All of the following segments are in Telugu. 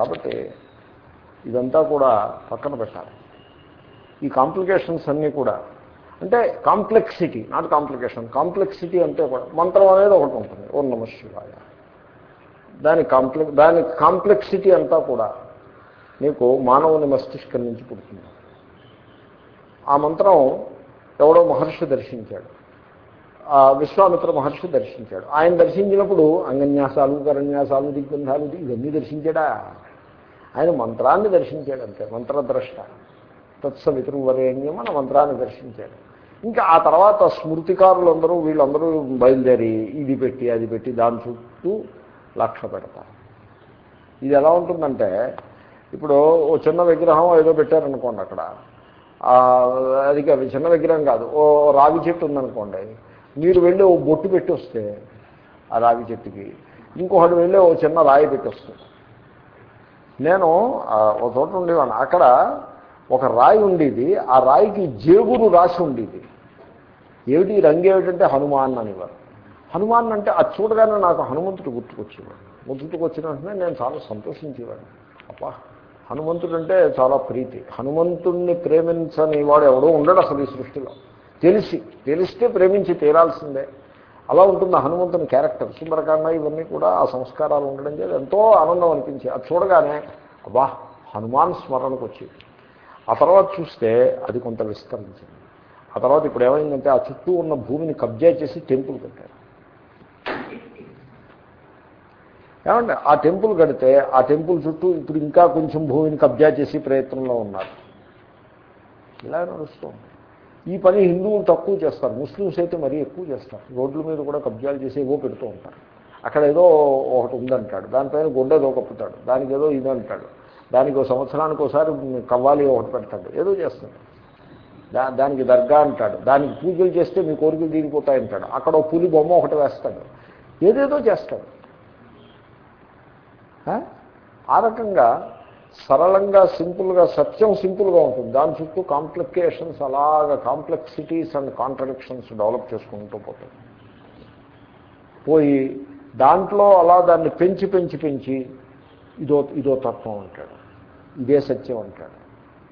కాబట్టి ఇదంతా కూడా పక్కన పెట్టాలి. ఈ కాంప్లికేషన్స్ అన్నీ కూడా అంటే కాంప్లెక్సిటీ నాట్ కాంప్లికేషన్ కాంప్లెక్సిటీ అంటే మంత్రం అనేది ఒకటి ఉంటుంది ఓ నమ శివాయ. దాని కాంప్లెక్ దాని కాంప్లెక్సిటీ అంతా కూడా నీకు మానవుని మస్తిష్కం నుంచి పుడుతుంది. ఆ మంత్రం ఎవడో మహర్షి దర్శించాడు. ఆ విశ్వామిత్ర మహర్షి దర్శించాడు. ఆయన దర్శించినప్పుడు అంగన్యాసాలు కరన్యాసాలు దిగ్బంధాలు ఇవన్నీ దర్శించాడా? ఆయన మంత్రాన్ని దర్శించాడు అంతే మంత్రద్రష్ట. తత్సవితృవరేణ్యం మన మంత్రాన్ని దర్శించాడు. ఇంకా ఆ తర్వాత స్మృతికారులందరూ వీళ్ళందరూ బయలుదేరి ఇది పెట్టి అది పెట్టి దాని చుట్టూ లక్ష పెడతారు. ఇది ఎలా ఉంటుందంటే ఇప్పుడు ఓ చిన్న విగ్రహం ఏదో పెట్టారనుకోండి అక్కడ. అది కాదు చిన్న విగ్రహం కాదు ఓ రావి చెట్టు ఉందనుకోండి. మీరు వెళ్ళి ఓ బొట్టు పెట్టి వస్తే ఆ రావి చెట్టుకి. ఇంకొకటి వెళ్ళి ఓ చిన్న రాయి పెట్టి వస్తుంది. నేను ఒక చోట ఉండేవాడిని. అక్కడ ఒక రాయి ఉండేది. ఆ రాయికి జేగురు రాసి ఉండేది. ఏమిటి రంగు ఏమిటంటే హనుమాన్ అనేవారు. హనుమాన్ అంటే అది చూడగానే నాకు హనుమంతుడు గుర్తుకొచ్చేవాడు. గుర్తుకొచ్చిన వెంటనే నేను చాలా సంతోషించేవాడిని. అప్పా హనుమంతుడు అంటే చాలా ప్రీతి. హనుమంతుణ్ణి ప్రేమించని వాడు ఎవడో ఉండడు అసలు ఈ సృష్టిలో. తెలిసి తెలిస్తే ప్రేమించి తీరాల్సిందే. అలా ఉంటుంది హనుమంతుని క్యారెక్టర్. సుందరకాండ ఇవన్నీ కూడా ఆ సంస్కారాలు ఉండడం చేత ఎంతో ఆనందం అనిపించి అది చూడగానే అబ్బా హనుమాన్ స్మరణకు వచ్చేది. ఆ తర్వాత చూస్తే అది కొంత విస్తరించింది. ఆ తర్వాత ఇప్పుడు ఏమైందంటే ఆ చుట్టూ ఉన్న భూమిని కబ్జా చేసి టెంపుల్ కట్టారు. ఏమంటే ఆ టెంపుల్ కడితే ఆ టెంపుల్ చుట్టూ ఇప్పుడు ఇంకా కొంచెం భూమిని కబ్జా చేసి ప్రయత్నంలో ఉన్నారు. ఇలా నడుస్తుంది. ఈ పని హిందువులు తక్కువ చేస్తారు. ముస్లిమ్స్ అయితే మరీ ఎక్కువ చేస్తారు. రోడ్ల మీద కూడా కబ్జాలు చేసి ఏవో పెడుతూ ఉంటారు. అక్కడ ఏదో ఒకటి ఉందంటాడు. దానిపైన గుడ్డ ఏదో కప్పుతాడు దానికి ఏదో ఇది అంటాడు. దానికి ఒక సంవత్సరానికి ఒకసారి కవ్వాలి ఒకటి పెడతాడు. ఏదో చేస్తాడు. దా దానికి దర్గా అంటాడు. దానికి పూజలు చేస్తే మీ కోరికలు తీరిపోతాయి అంటాడు అక్కడ ఒక పులి బొమ్మ ఒకటి వేస్తాడు. ఏదేదో చేస్తాడు. ఆ రకంగా సరళంగా సింపుల్గా సత్యం సింపుల్గా ఉంటుంది. దాని చుట్టూ కాంప్లికేషన్స్ అలాగా కాంప్లెక్సిటీస్ అండ్ కాంట్రడిక్షన్స్ డెవలప్ చేసుకుంటూ పోతాయి. పోయి దాంట్లో అలా దాన్ని పెంచి పెంచి పెంచి ఇదో ఇదో తత్వం అంటాడు. ఇదే సత్యం అంటాడు.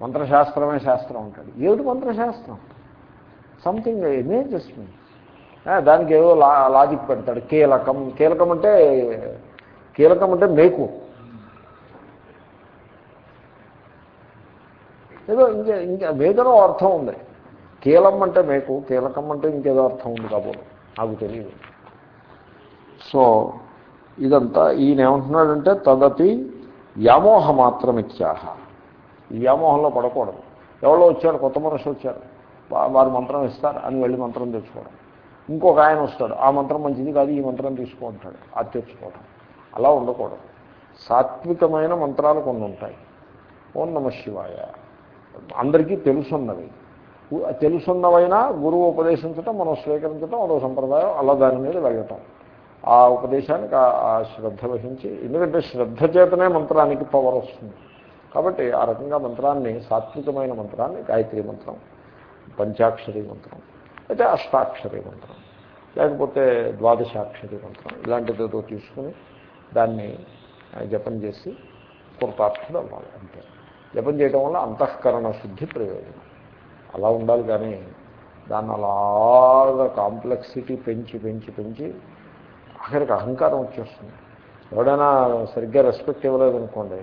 మంత్రశాస్త్రమే శాస్త్రం అంటాడు. ఏమిటి మంత్రశాస్త్రం? సంథింగ్ ఇమేజెస్ మీ దానికి ఏదో లా లాజిక్ పెడతాడు. కీలకం. కీలకం అంటే కీలకం అంటే మేకు. ఏదో ఇంకా ఇంకా మేకనో అర్థం ఉంది. కీలం అంటే మేకు కీలకం అంటే ఇంకేదో అర్థం ఉంది కాబోలు నాకు తెలియదు సో ఇదంతా ఈయన ఏమంటున్నాడంటే తదపి వ్యామోహ మాత్రమిత్యాహ. ఈ వ్యామోహంలో పడకూడదు. ఎవరో వచ్చాడు కొత్త మనిషి వచ్చారు. వారు మంత్రం ఇస్తారు అని వెళ్ళి మంత్రం తెచ్చుకోవడం. ఇంకొక ఆయన వస్తాడు ఆ మంత్రం మంచిది కాదు ఈ మంత్రం తీసుకుంటాడు అది తెచ్చుకోవడం. అలా ఉండకూడదు. సాత్వికమైన మంత్రాలు కొన్ని ఉంటాయి. ఓం నమ శివాయ. అందరికీ తెలుసున్నవి. తెలుసున్నవైనా గురువు ఉపదేశించటం మనం స్వీకరించటం అదో సంప్రదాయం అలా దాని మీద వెళ్ళటం ఆ ఉపదేశానికి ఆ- శ్రద్ధ వహించి ఎందుకంటే శ్రద్ధ చేతనే మంత్రానికి పవర్ వస్తుంది. కాబట్టి ఆ రకంగా మంత్రాన్ని సాత్వికమైన మంత్రాన్ని గాయత్రి మంత్రం పంచాక్షరి మంత్రం అయితే అష్టాక్షరి మంత్రం లేకపోతే ద్వాదశాక్షరి మంత్రం ఇలాంటిదేదో తీసుకుని దాన్ని జపం చేసి కృతార్థులు అవ్వాలి అంతే. జపం చేయడం వల్ల అంతఃకరణ శుద్ధి ప్రయోజనం. అలా ఉండాలి కానీ దాన్ని అలాగా కాంప్లెక్సిటీ పెంచి పెంచి పెంచి ఆఖరికి అహంకారం వచ్చేస్తుంది. ఎవడైనా సరిగ్గా రెస్పెక్ట్ ఇవ్వలేదనుకోండి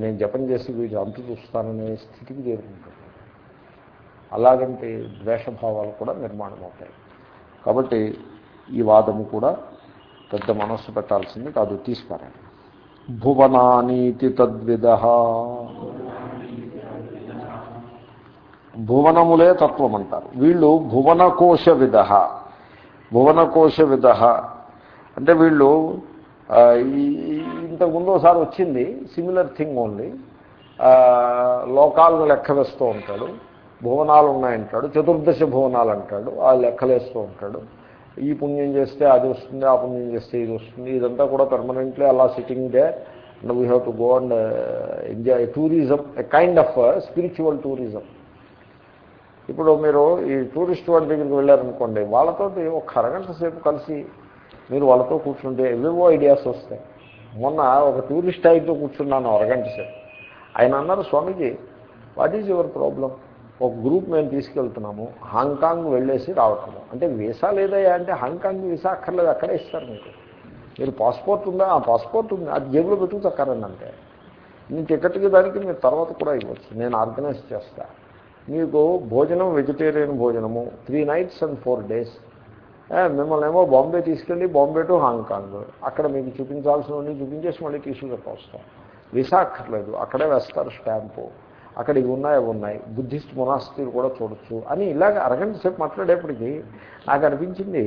నేను జపం చేసి వీటి అంతు చూస్తాననే స్థితికి చేరుకుంటాడు. అలాగంటే ద్వేషభావాలు కూడా నిర్మాణం అవుతాయి కాబట్టి ఈ వాదము కూడా పెద్ద మనస్సు పెట్టాల్సింది కాదు తీసిపారండి భువనానీతి తద్విద. భువనములే తత్వం అంటారు వీళ్ళు భువనకోశ విధ భువనకోశ విధ అంటే వీళ్ళు ఈ- ఇంతకుముందు ఒకసారి వచ్చింది సిమిలర్ థింగ్ ఓన్లీ లోకాలను లెక్క వేస్తూ ఉంటాడు. భువనాలు ఉన్నాయంటాడు చతుర్దశ భువనాలు అంటాడు ఆ లెక్కలేస్తూ ఉంటాడు. ఈ పుణ్యం చేస్తే అది వస్తుంది ఆ పుణ్యం చేస్తే ఇది వస్తుంది. ఇదంతా కూడా పర్మనెంట్లీ అలా sitting day and we have to go and enjoy tourism a kind of spiritual tourism ఇప్పుడు మీరు ఈ టూరిస్ట్ వాళ్ళ దగ్గరికి వెళ్ళారనుకోండి వాళ్ళతో ఒక అరగంట సేపు కలిసి మీరు వాళ్ళతో కూర్చుంటే ఎవేవో ఐడియాస్ వస్తాయి. మొన్న ఒక టూరిస్ట్ అయితే కూర్చున్నాను అరగంట సేపు. ఆయన అన్నారు Swamiji what is your problem ఒక గ్రూప్ మేము తీసుకెళ్తున్నాము హాంకాంగ్ వెళ్ళేసి రావటము. అంటే వీసా లేదయ్యా అంటే హాంకాంగ్ వీసా అక్కర్లేదు అక్కడే ఇస్తారు మీకు. మీరు పాస్పోర్ట్ ఉందా? ఆ పాస్పోర్ట్ ఉంది. అది జేబులో పెట్టుకుతక్కారండి అంటే మీ టికెట్కి దానికి మీరు తర్వాత కూడా ఇవ్వచ్చు. నేను ఆర్గనైజ్ చేస్తా. మీకు భోజనం వెజిటేరియన్ భోజనము three nights and four days మిమ్మల్ని ఏమో బాంబే తీసుకెళ్ళి బాంబే టు హాంకాంగ్ అక్కడ మీకు చూపించాల్సినవన్నీ చూపించేసి మళ్ళీ తీసుకుని వస్తాం వీసా అక్కర్లేదు. అక్కడే వేస్తారు స్టాంపు. అక్కడ ఇవి ఉన్నాయి అవి ఉన్నాయి. బుద్ధిస్ట్ మొనాస్టీలు కూడా చూడొచ్చు అని ఇలాగ అరగంట సేపు మాట్లాడేప్పటికీ నాకు అనిపించింది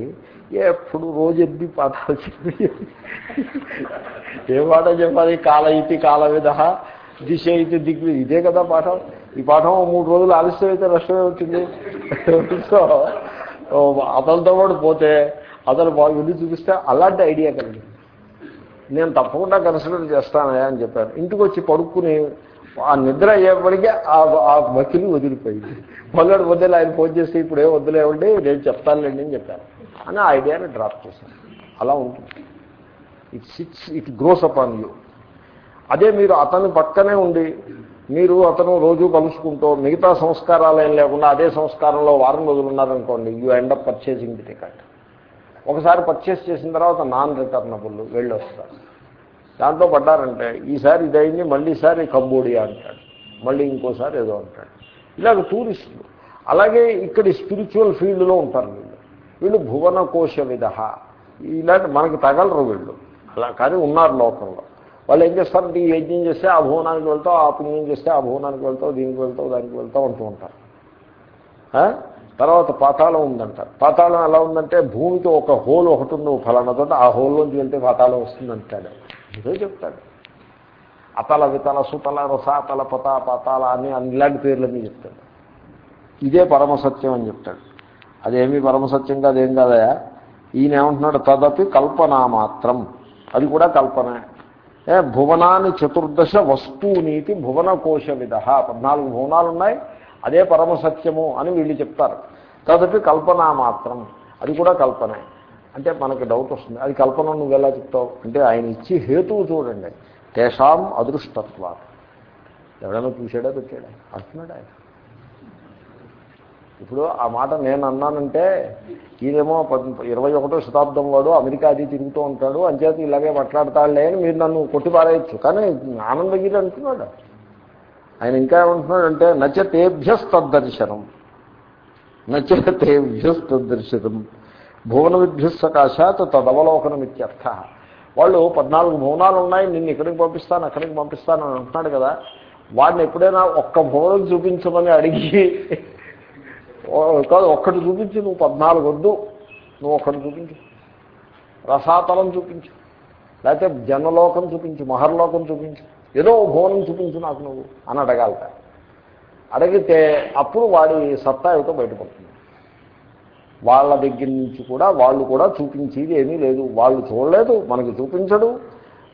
ఎప్పుడు రోజు ఎద్ది పాఠాలు ఏ పాఠం చెప్పాలి? కాల ఇతి కాల విధ దిశ అయితే దిగ్వి ఇదే కదా పాఠం. ఈ పాఠం మూడు రోజులు ఆలస్యం అయితే నష్టమే అవుతుంది సో అతనితో పాటు పోతే అతను బాగుంది వెళ్ళి చూపిస్తే అలాంటి ఐడియా కలిగింది. నేను తప్పకుండా కన్సిడర్ చేస్తానయా అని చెప్పాను ఇంటికి వచ్చి పడుక్కుని ఆ నిద్ర అయ్యేప్పటికీ ఆ మకిలి వదిలిపోయింది. మొదటి వదిలే ఆయన ఫోన్ చేస్తే ఇప్పుడు ఏం వదిలేవండి నేను చెప్తానులేండి అని చెప్పాను. అని ఆ ఐడియాని డ్రాప్ చేశాను. అలా ఉంటుంది. It sits it grows up on you అదే మీరు అతని పక్కనే ఉండి మీరు అతను రోజు కలుసుకుంటూ మిగతా సంస్కారాలు ఏం లేకుండా అదే సంస్కారంలో వారం రోజులు ఉన్నారనుకోండి you end up purchasing the ticket ఒకసారి పర్చేస్ చేసిన తర్వాత నాన్ రిటర్నబుల్ వెళ్ళి వస్తారు దాంట్లో పడ్డారంటే ఈసారి ఇదైంది మళ్ళీసారి కంబోడియా అంటాడు. మళ్ళీ ఇంకోసారి ఏదో అంటాడు. ఇలాగ టూరిస్టులు. అలాగే ఇక్కడ స్పిరిచువల్ ఫీల్డ్లో ఉంటారు వీళ్ళు. వీళ్ళు భువన కోశ విధ ఇలాంటి మనకి తగలరు వీళ్ళు. అలా కానీ ఉన్నారు లోకంలో. వాళ్ళు ఏం చేస్తారంటే ఈ యజ్ఞం చేస్తే ఆ భువనానికి వెళ్తావు ఆ పుణ్యం చేస్తే ఆ భువనానికి వెళ్తావు దీనికి వెళ్తావు దానికి వెళ్తావు అంటూ ఉంటారు. తర్వాత పాతాళం ఉందంటారు పాతాళం ఎలా ఉందంటే భూమికి ఒక హోల్ ఒకటి ఉంది ఫలానా ఆ హోల్లోంచి వెళ్తే పాతాళం వస్తుందంటాడు. ఏదో చెప్తాడు. అతల వితల సుతల రసాతల పత పతాల అని ఇలాంటి పేర్లన్నీ చెప్తాడు. ఇదే పరమసత్యం అని చెప్తాడు. అదేమీ పరమసత్యం కాదు ఏం కాదయా ఈయన ఏమంటున్నాడు? తదపి కల్పన మాత్రం అది కూడా కల్పనే. ఏ భువనాన్ని చతుర్దశ వస్తువునీతి భువన కోశ విధ పద్నాలుగు భువనాలు ఉన్నాయి అదే పరమసత్యము అని వీళ్ళు చెప్తారు. తదపి కల్పన మాత్రం అది కూడా కల్పనే. అంటే మనకి డౌట్ వస్తుంది. అది కల్పన నువ్వు ఎలా చెప్తావు? అంటే ఆయన ఇచ్చి హేతువు చూడండి. తేషాం అదృష్టత్వ ఎవడైనా చూసాడా పెట్టాడా? అంటున్నాడు ఆయన. ఇప్పుడు ఆ మాట నేను అన్నానంటే ఈయనేమో ఇరవై ఒకటో శతాబ్దం వాడు అమెరికా అది తిరుగుతూ ఉంటాడు అంచేత ఇలాగే మాట్లాడతాడులే అని మీరు నన్ను కొట్టిపారేయచ్చు కానీ ఆనందగిరి అంటున్నాడు. ఆయన ఇంకా ఏమంటున్నాడు అంటే నచ్చ తేభ్యస్తద్దర్శనం నచ్చ తేభ్యస్తద్దర్శనం భువన విద్యుత్సకాశాత్ తదవలోకనం ఇత్యర్థ వాళ్ళు పద్నాలుగు భువనాలు ఉన్నాయి నిన్ను ఇక్కడికి పంపిస్తాను అక్కడికి పంపిస్తాను అని అంటున్నాడు కదా. వాడిని ఎప్పుడైనా ఒక్క భువనం చూపించమని అడిగి కాదు ఒక్కటి చూపించి నువ్వు పద్నాలుగు వద్దు నువ్వు ఒక్కటి చూపించు. రసాతలం చూపించు. లేకపోతే జనలోకం చూపించు మహర్లోకం చూపించు. ఏదో భువనం చూపించు నాకు నువ్వు అని అడగాలట. అడిగితే అప్పుడు వాడి సత్తా ఏమిటో బయటపడుతుంది. వాళ్ళ దగ్గర నుంచి కూడా వాళ్ళు కూడా చూపించేది ఏమీ లేదు. వాళ్ళు చూడలేదు మనకి చూపించడు.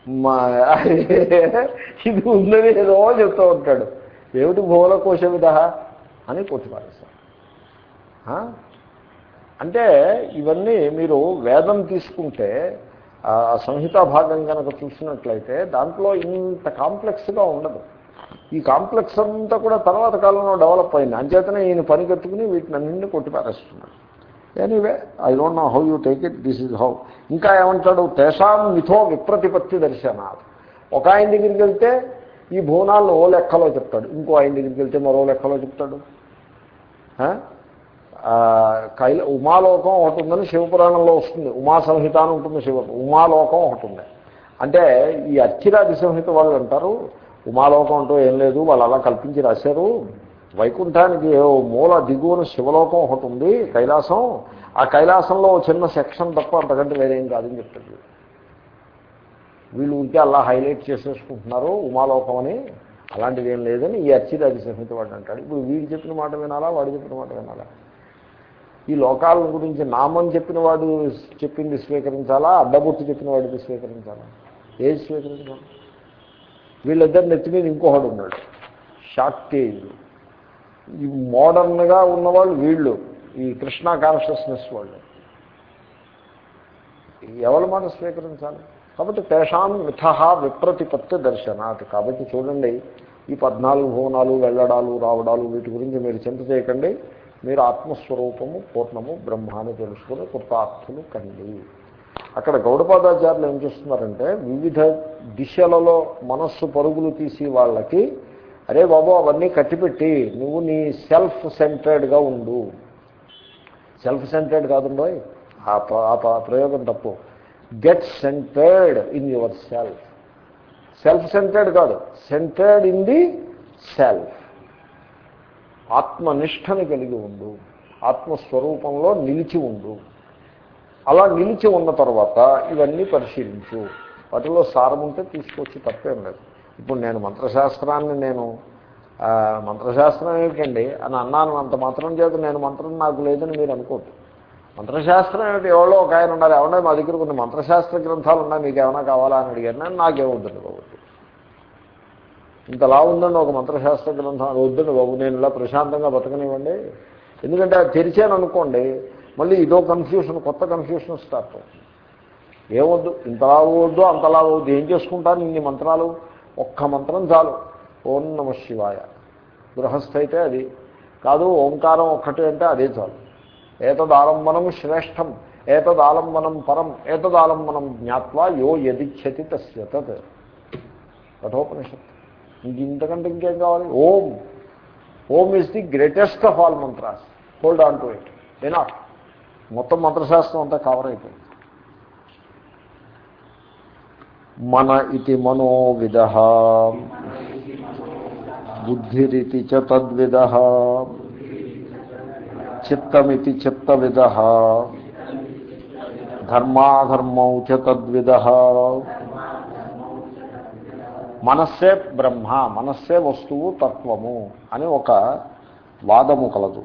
మా ఇది ఉందని ఏదో చెప్తూ ఉంటాడు. ఏమిటి భూల కోశ విధ అని కొట్టిపారేస్తాడు అంటే ఇవన్నీ మీరు వేదం తీసుకుంటే సంహితా భాగం కనుక చూసినట్లయితే దాంట్లో ఇంత కాంప్లెక్స్గా ఉండదు. ఈ కాంప్లెక్స్ అంతా కూడా తర్వాత కాలంలో డెవలప్ అయింది. అంచేతనే ఈయన పనికెత్తుకుని వీటిని అన్నింటినీ కొట్టిపారేస్తున్నాడు anyway I don't know how you take it this is how ఇంకా ఏమంటాడు? తేషాం మిథో విప్రతిపత్తి దర్శనాలు ఒక ఆయన దగ్గరికి వెళ్తే ఈ భువనాలను ఓ లెక్కలో చెప్తాడు. ఇంకో ఆయన దగ్గరికి వెళ్తే మరో లెక్కలో చెప్తాడు. కైల ఉమాలోకం ఒకటి ఉందని శివపురాణంలో వస్తుంది. ఉమా సంహిత అని ఉంటుంది శివ ఉమాలోకం ఒకటి ఉంది. అంటే ఈ అచ్చిరాది సంహిత వాళ్ళు అంటారు ఉమాలోకం అంటూ ఏం లేదు వాళ్ళు అలా కల్పించి రాశారు. వైకుంఠానికి మూల దిగువన శివలోకం ఒకటి ఉంది కైలాసం. ఆ కైలాసంలో చిన్న సెక్షన్ తప్ప అంతకంటే వేరేం కాదని చెప్తాడు వీళ్ళు ఉంటే అలా హైలైట్ చేసేసుకుంటున్నారు ఉమాలోకం అని. అలాంటిది ఏం లేదని ఈ అచ్చిరాది సంహిత వాడు అంటాడు. ఇప్పుడు వీడు చెప్పిన మాట వినాలా వాడు చెప్పిన మాట వినాలా? ఈ లోకాల గురించి నామం చెప్పిన వాడు చెప్పింది స్వీకరించాలా? అడ్డబొట్టు చెప్పిన వాడికి స్వీకరించాలా? ఏది స్వీకరించాలి? వీళ్ళిద్దరు నెత్తి మీద ఇంకొకడు ఉన్నాడు. షాక్టేజ్ ఈ మోడర్న్గా ఉన్నవాళ్ళు వీళ్ళు ఈ కృష్ణ కాన్షియస్నెస్ వాళ్ళు. ఎవరి మాట స్వీకరించాలి? కాబట్టి తేషాం మిథ విప్రతిపత్తి దర్శనాత్. కాబట్టి చూడండి ఈ పద్నాలుగు భువనాలు వెళ్ళడాలు రావడాలు వీటి గురించి మీరు చింత చేయకండి. మీరు ఆత్మస్వరూపము పూర్ణము బ్రహ్మాన్ని తెలుసుకుని కృతార్థులు కండి. అక్కడ గౌడపాదాచార్యులు ఏం చేస్తున్నారంటే వివిధ దిశలలో మనస్సు పరుగులు తీసి వాళ్ళకి అరే బాబు అవన్నీ కట్టిపెట్టి నువ్వు నీ సెల్ఫ్ సెంటర్డ్గా ఉండు. సెల్ఫ్ సెంటర్డ్ కాదుండో ఆ ప- ప్రయోగం తప్పు. Get centered in yourself. Self centered కాదు సెంటర్డ్ ఇన్ ది సెల్ఫ్. ఆత్మనిష్టని కలిగి ఉండు. ఆత్మస్వరూపంలో నిలిచి ఉండు. అలా నిలిచి ఉన్న తర్వాత ఇవన్నీ పరిశీలించు. వాటిలో సారం ఉంటే తీసుకొచ్చి తప్పేం లేదు. ఇప్పుడు నేను మంత్రశాస్త్రాన్ని నేను మంత్రశాస్త్రం ఏమిటండి అని అన్నాను అంత మాత్రం చేత నేను మంత్రం నాకు లేదని మీరు అనుకోవద్దు మంత్రశాస్త్రం ఏమిటి? ఎవరో ఒక ఆయన ఉన్నారు. ఏమన్నా మా దగ్గర కొన్ని మంత్రశాస్త్ర గ్రంథాలు ఉన్నాయి మీకు ఏమైనా కావాలా అని అడిగారు. నేను నాకేమొద్దండి బాబు. ఇంతలా ఉందండి ఒక మంత్రశాస్త్ర గ్రంథం. వద్దండి బాబు నేను ఇలా ప్రశాంతంగా బతకనివ్వండి. ఎందుకంటే అది తెరిచాను అనుకోండి మళ్ళీ ఇదో కన్ఫ్యూషన్ కొత్త కన్ఫ్యూషన్ స్టార్ట్ ఏమొద్దు ఇంతలా వద్దు అంతలా వద్దు. ఏం చేసుకుంటాను ఇన్ని మంత్రాలు? ఒక్క మంత్రం చాలు. ఓం నమ శివాయ. గృహస్థ అయితే అది. కాదు ఓంకారం ఒక్కటే అంటే అదే చాలు. ఏతదాలంబనం శ్రేష్టం ఏతదాలంబనం పరం ఏతదాలంబనం జ్ఞాత్వా యో యదిచ్చతి తస్య తత్. కఠోపనిషత్ ఇంక ఇంతకంటే ఇంకేం కావాలి? Om. Om is the greatest of all mantras hold on to it ఏనా మొత్తం మంత్రశాస్త్రం అంతా కవర్ అయిపోయింది. మన ఇది మనోవిద బుద్ధిరితి చ తద్విద చిత్తమితి చిత్తవిద ధర్మాధర్మౌ చ తద్విద మనస్సే బ్రహ్మ మనస్సే వస్తువు తత్వము అని ఒక వాదము కలదు.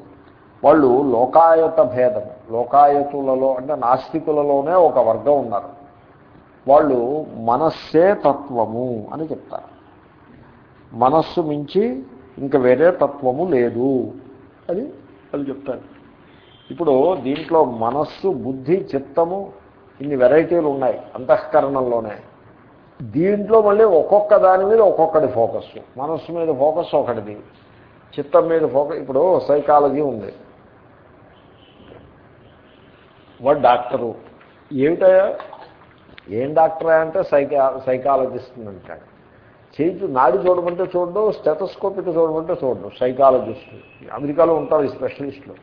వాళ్ళు లోకాయత భేదము. లోకాయతులలో అంటే నాస్తికులలోనే ఒక వర్గం ఉన్నారు. వాళ్ళు మనస్సే తత్వము అని చెప్తారు. మనస్సు మించి ఇంకా వేరే తత్వము లేదు అని వాళ్ళు చెప్తారు. ఇప్పుడు దీంట్లో మనస్సు బుద్ధి చిత్తము ఇన్ని వెరైటీలు ఉన్నాయి అంతఃకరణంలోనే. దీంట్లో మళ్ళీ ఒక్కొక్క దాని మీద ఒక్కొక్కటి ఫోకస్. మనస్సు మీద ఫోకస్ ఒకటిది. చిత్తం మీద ఫోకస్. ఇప్పుడు సైకాలజీ ఉంది. వాడు డాక్టరు. ఏమిటయా ఏం డాక్టరే అంటే సైకా సైకాలజిస్ట్ అంటాడు చేతి నాడి చూడమంటే చూడడం స్టెటస్కోపిక్ చూడమంటే చూడడం సైకాలజిస్ట్. అమెరికాలో ఉంటారు ఈ స్పెషలిస్టులు.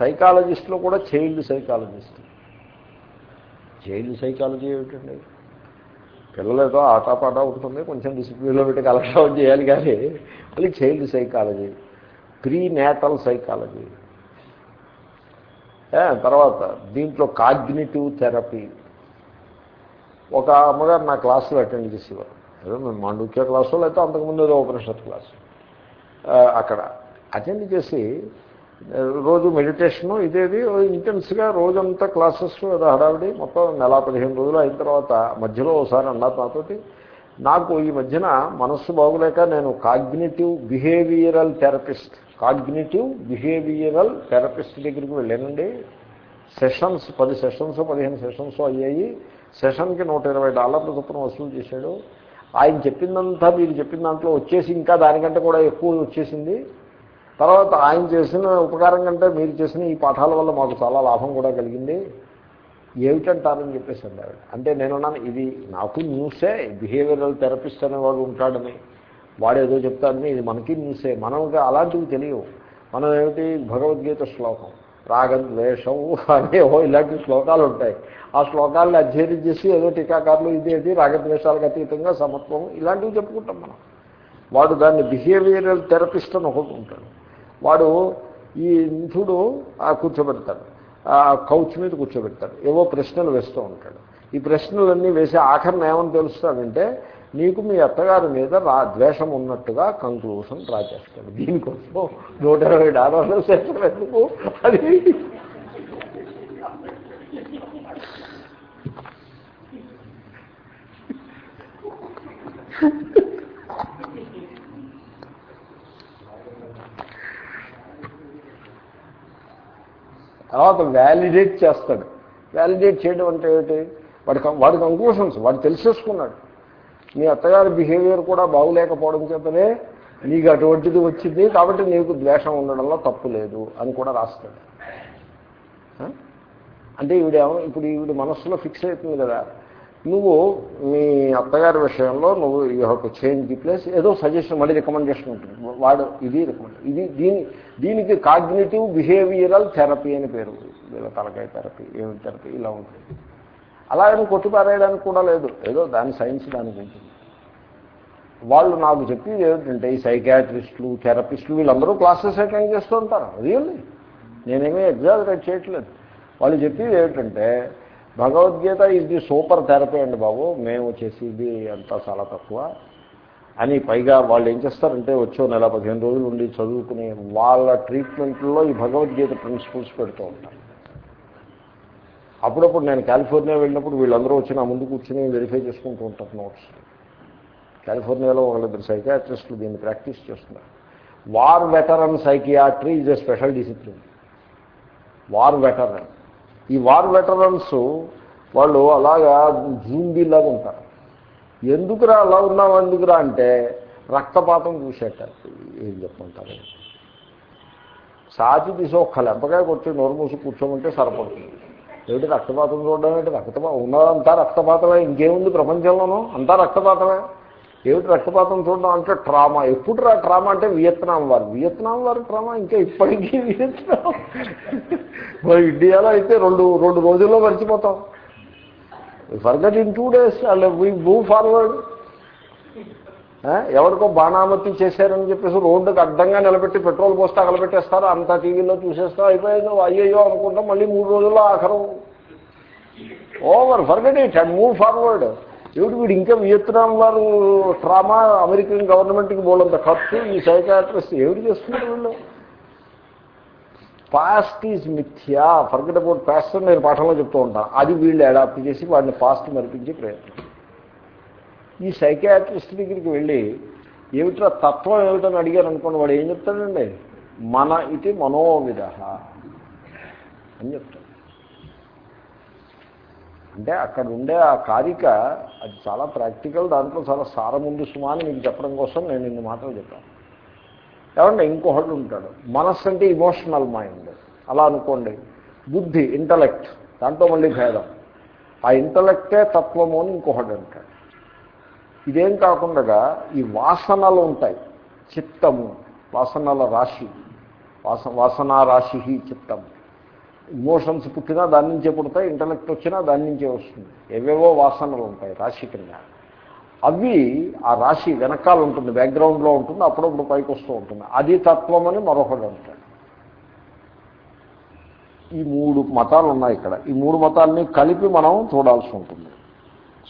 సైకాలజిస్టులు కూడా చైల్డ్ సైకాలజిస్ట్. చైల్డ్ సైకాలజీ ఏమిటండి? పిల్లలతో ఆటాపాట ఉంటుంది కొంచెం డిసిప్లిన్లో పెట్టి కలెక్షన్ చేయాలి కానీ మళ్ళీ child psychology prenatal psychology తర్వాత దీంట్లో కాగ్నిటివ్ థెరపీ. ఒక అమ్మగారు నా క్లాసులు అటెండ్ చేసేవారు. ఏదో మేము మాండుక్య క్లాసు లేకపోతే అంతకుముందు ఏదో ఉపనిషత్ క్లాసు. అక్కడ అటెండ్ చేసి రోజు మెడిటేషను ఇదేది ఇంటెన్స్గా రోజంతా క్లాసెస్ ఏదో హడావిడి మొత్తం నెల పదిహేను రోజులు అయిన తర్వాత మధ్యలో ఒకసారి అన్నారు నాతోటి నాకు ఈ మధ్యన మనస్సు బాగులేక నేను cognitive behavioural therapist cognitive behavioural therapist దగ్గరికి వెళ్ళానండి. సెషన్స్ పది సెషన్స్ పదిహేను సెషన్స్ అయ్యాయి. సెషన్కి నూట ఇరవై డాలర్ల చొప్పున వసూలు చేశాడు. ఆయన చెప్పిందంతా మీరు చెప్పిన దాంట్లో వచ్చేసి ఇంకా దానికంటే కూడా ఎక్కువ వచ్చేసింది. తర్వాత ఆయన చేసిన ఉపకారం కంటే మీరు చేసిన ఈ పాఠాల వల్ల మాకు చాలా లాభం కూడా కలిగింది. ఏమిటంటారని చెప్పేసి అండి అంటే నేనున్నాను ఇది నాకు న్యూసే బిహేవియరల్ థెరపిస్ట్ అనేవాడు ఉంటాడని. వాడు ఏదో చెప్తాడని ఇది మనకి న్యూసే. మనం అలాంటివి తెలియవు. మనం ఏమిటి భగవద్గీత శ్లోకం. రాగద్వేషం అనేవో ఇలాంటి శ్లోకాలు ఉంటాయి. ఆ శ్లోకాలను అధ్యయనం చేసి ఏదో టీకాకారులు ఇదేది రాగద్వేషాలకు అతీతంగా సమత్వం ఇలాంటివి చెప్పుకుంటాం మనం. వాడు దాన్ని బిహేవియరల్ థెరపిస్ట్ అని ఒకటి ఉంటాడు. వాడు ఈ ఇంధుడు కూర్చోబెడతాడు. ఆ కౌచ్ మీద కూర్చోబెడతాడు. ఏవో ప్రశ్నలు వేస్తూ ఉంటాడు. ఈ ప్రశ్నలన్నీ వేసి ఆఖరణ ఏమని తెలుస్తాడంటే నీకు మీ అత్తగారి మీద రా ద్వేషం ఉన్నట్టుగా కంక్లూషన్ డ్రా చేస్తాడు. దీనికోసం నూట ఇరవై డాలర్లు సెషన్ అది తర్వాత వ్యాలిడేట్ చేస్తాడు. వ్యాలిడేట్ చేయడం అంటే ఏమిటి? వాడి వాడి కంక్లూషన్స్ వాడు తెలిసేసుకున్నాడు. మీ అత్తగారి బిహేవియర్ కూడా బాగులేకపోవడం చేతనే నీకు అటువంటిది వచ్చింది కాబట్టి నీకు ద్వేషం ఉండడంలో తప్పు లేదు అని కూడా రాస్తాడు. అంటే ఈవిడ ఇప్పుడు ఈవిడ మనస్సులో ఫిక్స్ అవుతుంది కదా. నువ్వు మీ అత్తగారి విషయంలో నువ్వు you have to change the place ఏదో సజెషన్ మళ్ళీ రికమెండేషన్ ఉంటుంది. వాడు ఇది రికమెండ్ ఇది దీని దీనికి కాగ్నేటివ్ బిహేవియరల్ థెరపీ అని పేరు. వీళ్ళ తలకాయ థెరపీ ఏమి థెరపీ ఇలా ఉంటుంది. అలా అని కొట్టిపారేయడానికి కూడా లేదు ఏదో దాని సైన్స్ దానికి ఉంటుంది. వాళ్ళు నాకు చెప్పేది ఏమిటంటే ఈ సైకాట్రిస్టులు థెరపిస్టులు వీళ్ళందరూ క్లాసెస్ అటెండ్ చేస్తూ ఉంటారు. రియల్లీ. నేనేమీ ఎగ్జాజరేట్ చేయట్లేదు. వాళ్ళు చెప్పేది ఏమిటంటే భగవద్గీత ఇది ది సూపర్ థెరపీ అండి బాబు. మేము చేసేది అంతా చాలా తక్కువ. అని పైగా వాళ్ళు ఏం చేస్తారంటే వచ్చో నెల పదిహేను రోజులు ఉండి చదువుకుని వాళ్ళ ట్రీట్మెంట్లో ఈ భగవద్గీత ప్రిన్సిపల్స్ పెడుతూ ఉంటారు. అప్పుడప్పుడు నేను కాలిఫోర్నియా వెళ్ళినప్పుడు వీళ్ళందరూ వచ్చి నా ముందు కూర్చొని వెరిఫై చేసుకుంటూ ఉంటారు నోట్స్. కాలిఫోర్నియాలో వాళ్ళిద్దరు సైకాట్రిస్టులు దీన్ని ప్రాక్టీస్ చేస్తున్నారు. War veteran psychiatry is a special discipline. War veteran. ఈ వార్ వెటరన్స్ వాళ్ళు అలాగా జూంబీలాగా ఉంటారు. ఎందుకురా అలా ఉన్నావు? ఎందుకురా అంటే రక్తపాతం చూసేట ఏం చెప్పమంటారు సాచి తీసి ఒక్క లెంపకాయ కొట్టి నోరు మూసి కూర్చోమంటే సరిపడుతుంది. ఏమిటి రక్తపాతం చూడడం ఏంటి? రక్తపాతం ఉన్నదంతా రక్తపాతమే ఇంకేముంది ప్రపంచంలోనూ? అంతా రక్తపాతమే. ఏమిటి రక్తపాతం చూడడం అంటే ట్రామా. ఎప్పుడు రా ట్రామా అంటే వియత్నాం వారు. వియత్నాం వారు ట్రామా ఇంకా ఇప్పటికీ వియత్నాం. మరి ఇండియాలో అయితే రెండు రెండు రోజుల్లో మర్చిపోతాం. ఫర్గట్ ఇన్ టూ డేస్ అలా వీ మూవ్ ఫార్వర్డ్ ఎవరికో బాణామతి చేశారని చెప్పేసి రోడ్డుకి అడ్డంగా నిలబెట్టి పెట్రోల్ పోస్తే అగలబెట్టేస్తారు. అంతా టీవీలో చూసేస్తా అయిపోయిందో అయ్యయ్యో అనుకుంటాం. మళ్ళీ మూడు రోజుల్లో ఆఖరం. Over forget it and move forward ఏమిటి వీడు ఇంకా వియత్నాం వారు ట్రామా అమెరికన్ గవర్నమెంట్కి బోలంత ఖర్చు? ఈ సైకాట్రిస్ట్ ఏమిటి చేస్తున్నారు వీళ్ళు? పాస్ట్ ఈజ్ మిథ్యా. ఫర్గట్ అబౌట్ పాస్ట్ నేను పాఠంలో చెప్తూ ఉంటాను అది వీళ్ళు అడాప్ట్ చేసి వాడిని పాస్ట్ మరిపించే ప్రయత్నం. ఈ సైకాట్రిస్ట్ దగ్గరికి వెళ్ళి ఏమిట్రా తత్వం ఏమిటని అడిగారు అనుకోండి వాడు ఏం చెప్తాడండి? మన ఇది మనోవిధ అని చెప్తాడు. అంటే అక్కడ ఉండే ఆ కారిక అది చాలా ప్రాక్టికల్ దాంట్లో చాలా సారముందు సుమా అని మీకు చెప్పడం కోసం నేను ఇన్ని మాటలు చెప్పాను. ఏమంటే ఇంకొకటి ఉంటాడు. మనస్సు అంటే ఇమోషనల్ మైండ్ అలా అనుకోండి బుద్ధి ఇంటలెక్ట్ దాంట్లో మళ్ళీ భేదం. ఆ ఇంటలెక్టే తత్వము అని ఇంకొకటి అంటాడు. ఇదేం కాకుండా ఈ వాసనలు ఉంటాయి చిత్తము వాసనల రాశి వాస వాసనా రాశి చిత్తము. ఇమోషన్స్ పుట్టినా దాని నుంచే పుడతాయి ఇంటలెక్ట్ వచ్చినా దాని నుంచే వస్తుంది. ఏవేవో వాసనలు ఉంటాయి రాశి కింద. అవి ఆ రాశి వెనకాల ఉంటుంది బ్యాక్గ్రౌండ్లో ఉంటుంది అప్పుడప్పుడు పైకి వస్తూ ఉంటుంది. అది తత్వం అని మరొకడు అంటాడు. ఈ మూడు మతాలు ఉన్నాయి ఇక్కడ. ఈ మూడు మతాలని కలిపి మనం చూడాల్సి ఉంటుంది.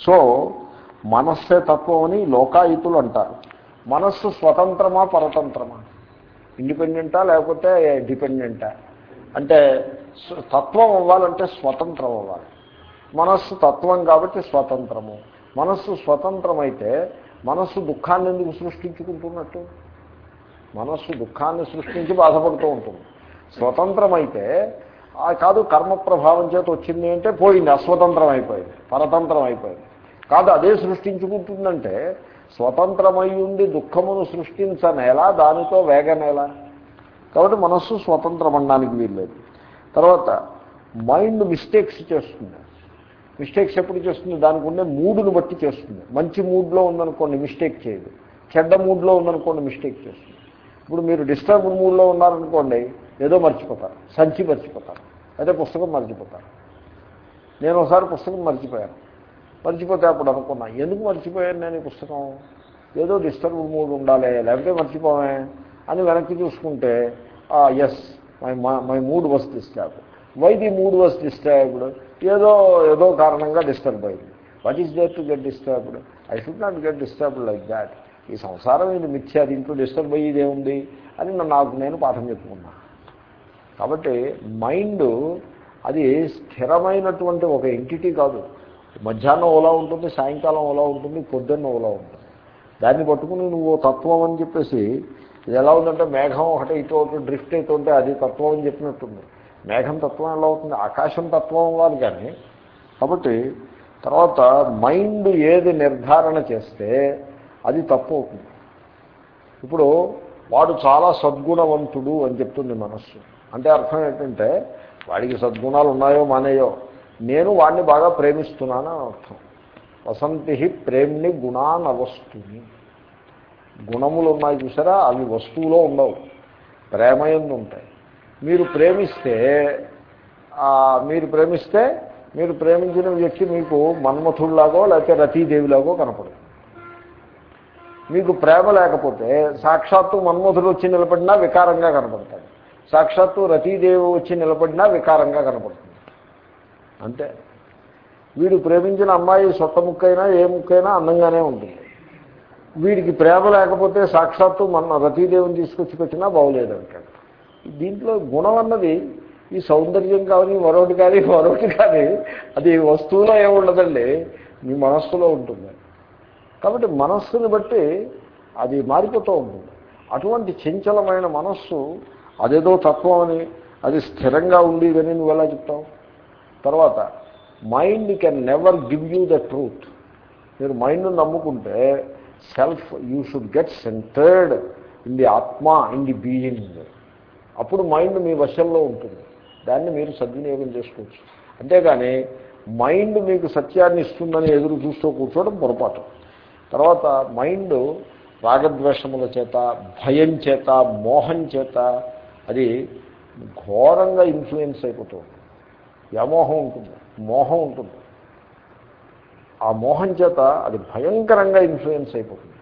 సో మనస్సే తత్వం అని లోకాయుతులు అంటారు. మనస్సు స్వతంత్రమా పరతంత్రమా? ఇండిపెండెంటా లేకపోతే డిపెండెంటా? అంటే తత్వం అవ్వాలంటే స్వతంత్రం అవ్వాలి. మనస్సు తత్వం కాబట్టి స్వతంత్రము. మనస్సు స్వతంత్రమైతే మనస్సు దుఃఖాన్ని ఎందుకు సృష్టించుకుంటున్నట్టు? మనస్సు దుఃఖాన్ని సృష్టించి బాధపడుతూ ఉంటుంది. స్వతంత్రమైతే కాదు కర్మ ప్రభావం చేత వచ్చింది అంటే పోయింది అస్వతంత్రం అయిపోయింది పరతంత్రం అయిపోయింది. కాదు అదే సృష్టించుకుంటుందంటే స్వతంత్రమై దుఃఖమును సృష్టించనేలా దానితో వేగనేలా కాబట్టి మనస్సు స్వతంత్రం అనడానికి వీల్లేదు. తర్వాత మైండ్ మిస్టేక్స్ చేస్తుంది. మిస్టేక్స్ ఎప్పుడు చేస్తుంది? దానికి ఉండే మూడును బట్టి చేస్తుంది. మంచి మూడ్లో ఉందనుకోండి మిస్టేక్ చేయదు. చెడ్డ మూడ్లో ఉందనుకోండి మిస్టేక్ చేస్తుంది. ఇప్పుడు మీరు డిస్టర్బ్ మూడ్లో ఉన్నారనుకోండి ఏదో మర్చిపోతారు. సంచి మర్చిపోతారు. అయితే పుస్తకం మర్చిపోతారు. నేను ఒకసారి పుస్తకం మర్చిపోయాను. మర్చిపోతే అప్పుడు అనుకున్నా. ఎందుకు మర్చిపోయాను నేను ఈ పుస్తకం? ఏదో డిస్టర్బ్ మూడ్ ఉండాలి లేకపోతే మర్చిపోవే అని వెనక్కి చూసుకుంటే yes my my mood was disturb why the mood was disturbed ఏదో ఏదో కారణంగా డిస్టర్బ్ అయింది. What is there to get disturbed I should not get disturbed like that ఈ సంసారం ఇది మిథ్యా? దీంట్లో డిస్టర్బ్ అయ్యేది ఏముంది అని నాకు నేను పాఠం చెప్పుకున్నా. కాబట్టి మైండ్ అది స్థిరమైనటువంటి ఒక ఎంటిటీ కాదు. మధ్యాహ్నం ఓలా ఉంటుంది సాయంకాలం ఓలా ఉంటుంది పొద్దున్న ఓలా ఉంటుంది. దాన్ని పట్టుకుని నువ్వు తత్వం అని చెప్పేసి ఇది ఎలా ఉందంటే మేఘం ఒకటి ఇటు ఒకటి డ్రిఫ్ట్ అవుతుంటే అది తత్వం అని చెప్పినట్టుంది. మేఘం తత్వం ఎలా అవుతుంది? ఆకాశం తత్వం అవ్వాలి కానీ. కాబట్టి తర్వాత మైండ్ ఏది నిర్ధారణ చేస్తే అది తప్పు అవుతుంది. ఇప్పుడు వాడు చాలా సద్గుణవంతుడు అని చెప్తుంది మనస్సు. అంటే అర్థం ఏంటంటే వాడికి సద్గుణాలు ఉన్నాయో మానేయో నేను వాడిని బాగా ప్రేమిస్తున్నానని అర్థం. వసంతి ప్రేమ్ని గుణాన్ అవస్తుని గుణములు ఉన్నాయి చూసారా? అవి వస్తువులో ఉండవు. ప్రేమయందు ఉంటాయి. మీరు ప్రేమిస్తే మీరు ప్రేమిస్తే మీరు ప్రేమించిన వ్యక్తి మీకు మన్మథుడిలాగో లేకపోతే రతీదేవిలాగో కనపడదు. మీకు ప్రేమ లేకపోతే సాక్షాత్తు మన్మథుడు వచ్చి నిలబడినా వికారంగా కనపడతాడు. సాక్షాత్తు రతీదేవి వచ్చి నిలబడినా వికారంగా కనపడుతుంది. అంతే. వీడు ప్రేమించిన అమ్మాయి సొట్ట ముక్కైనా ఏ ముక్కైనా అందంగానే ఉంటుంది. వీడికి ప్రేమ లేకపోతే సాక్షాత్తు మన రతీదేవిని తీసుకొచ్చి పెట్టినా బాగోలేదంటాడు దీంట్లో గుణం అన్నది ఈ సౌందర్యం కానీ మరొకటి కానీ మరొకటి కానీ అది వస్తువులో ఏముండదండి మీ మనస్సులో ఉంటుంది. కాబట్టి మనస్సుని బట్టి అది మారిపోతూ ఉంటుంది. అటువంటి చంచలమైన మనస్సు అదేదో తత్వం అని అది స్థిరంగా ఉండేదని నువ్వు ఎలా చెప్తావు? తర్వాత mind can never give you the truth మీరు మైండ్ నమ్ముకుంటే self you should get centered in the ఆత్మ ఇన్ ది బీయింగ్ అప్పుడు మైండ్ మీ వశంలో ఉంటుంది. దాన్ని మీరు సద్వినియోగం చేసుకోవచ్చు. అంతేగాని మైండ్ మీకు సత్యాన్ని ఇస్తుందని ఎదురు చూస్తూ కూర్చోవడం పొరపాటు. తర్వాత మైండ్ రాగద్వేషముల చేత భయం చేత మోహం చేత అది ఘోరంగా ఇన్ఫ్లుయెన్స్ అయిపోతూ ఉంటుంది. వ్యామోహం ఉంటుంది మోహం ఉంటుంది. ఆ మోహం చేత అది భయంకరంగా ఇన్ఫ్లుయెన్స్ అయిపోతుంది.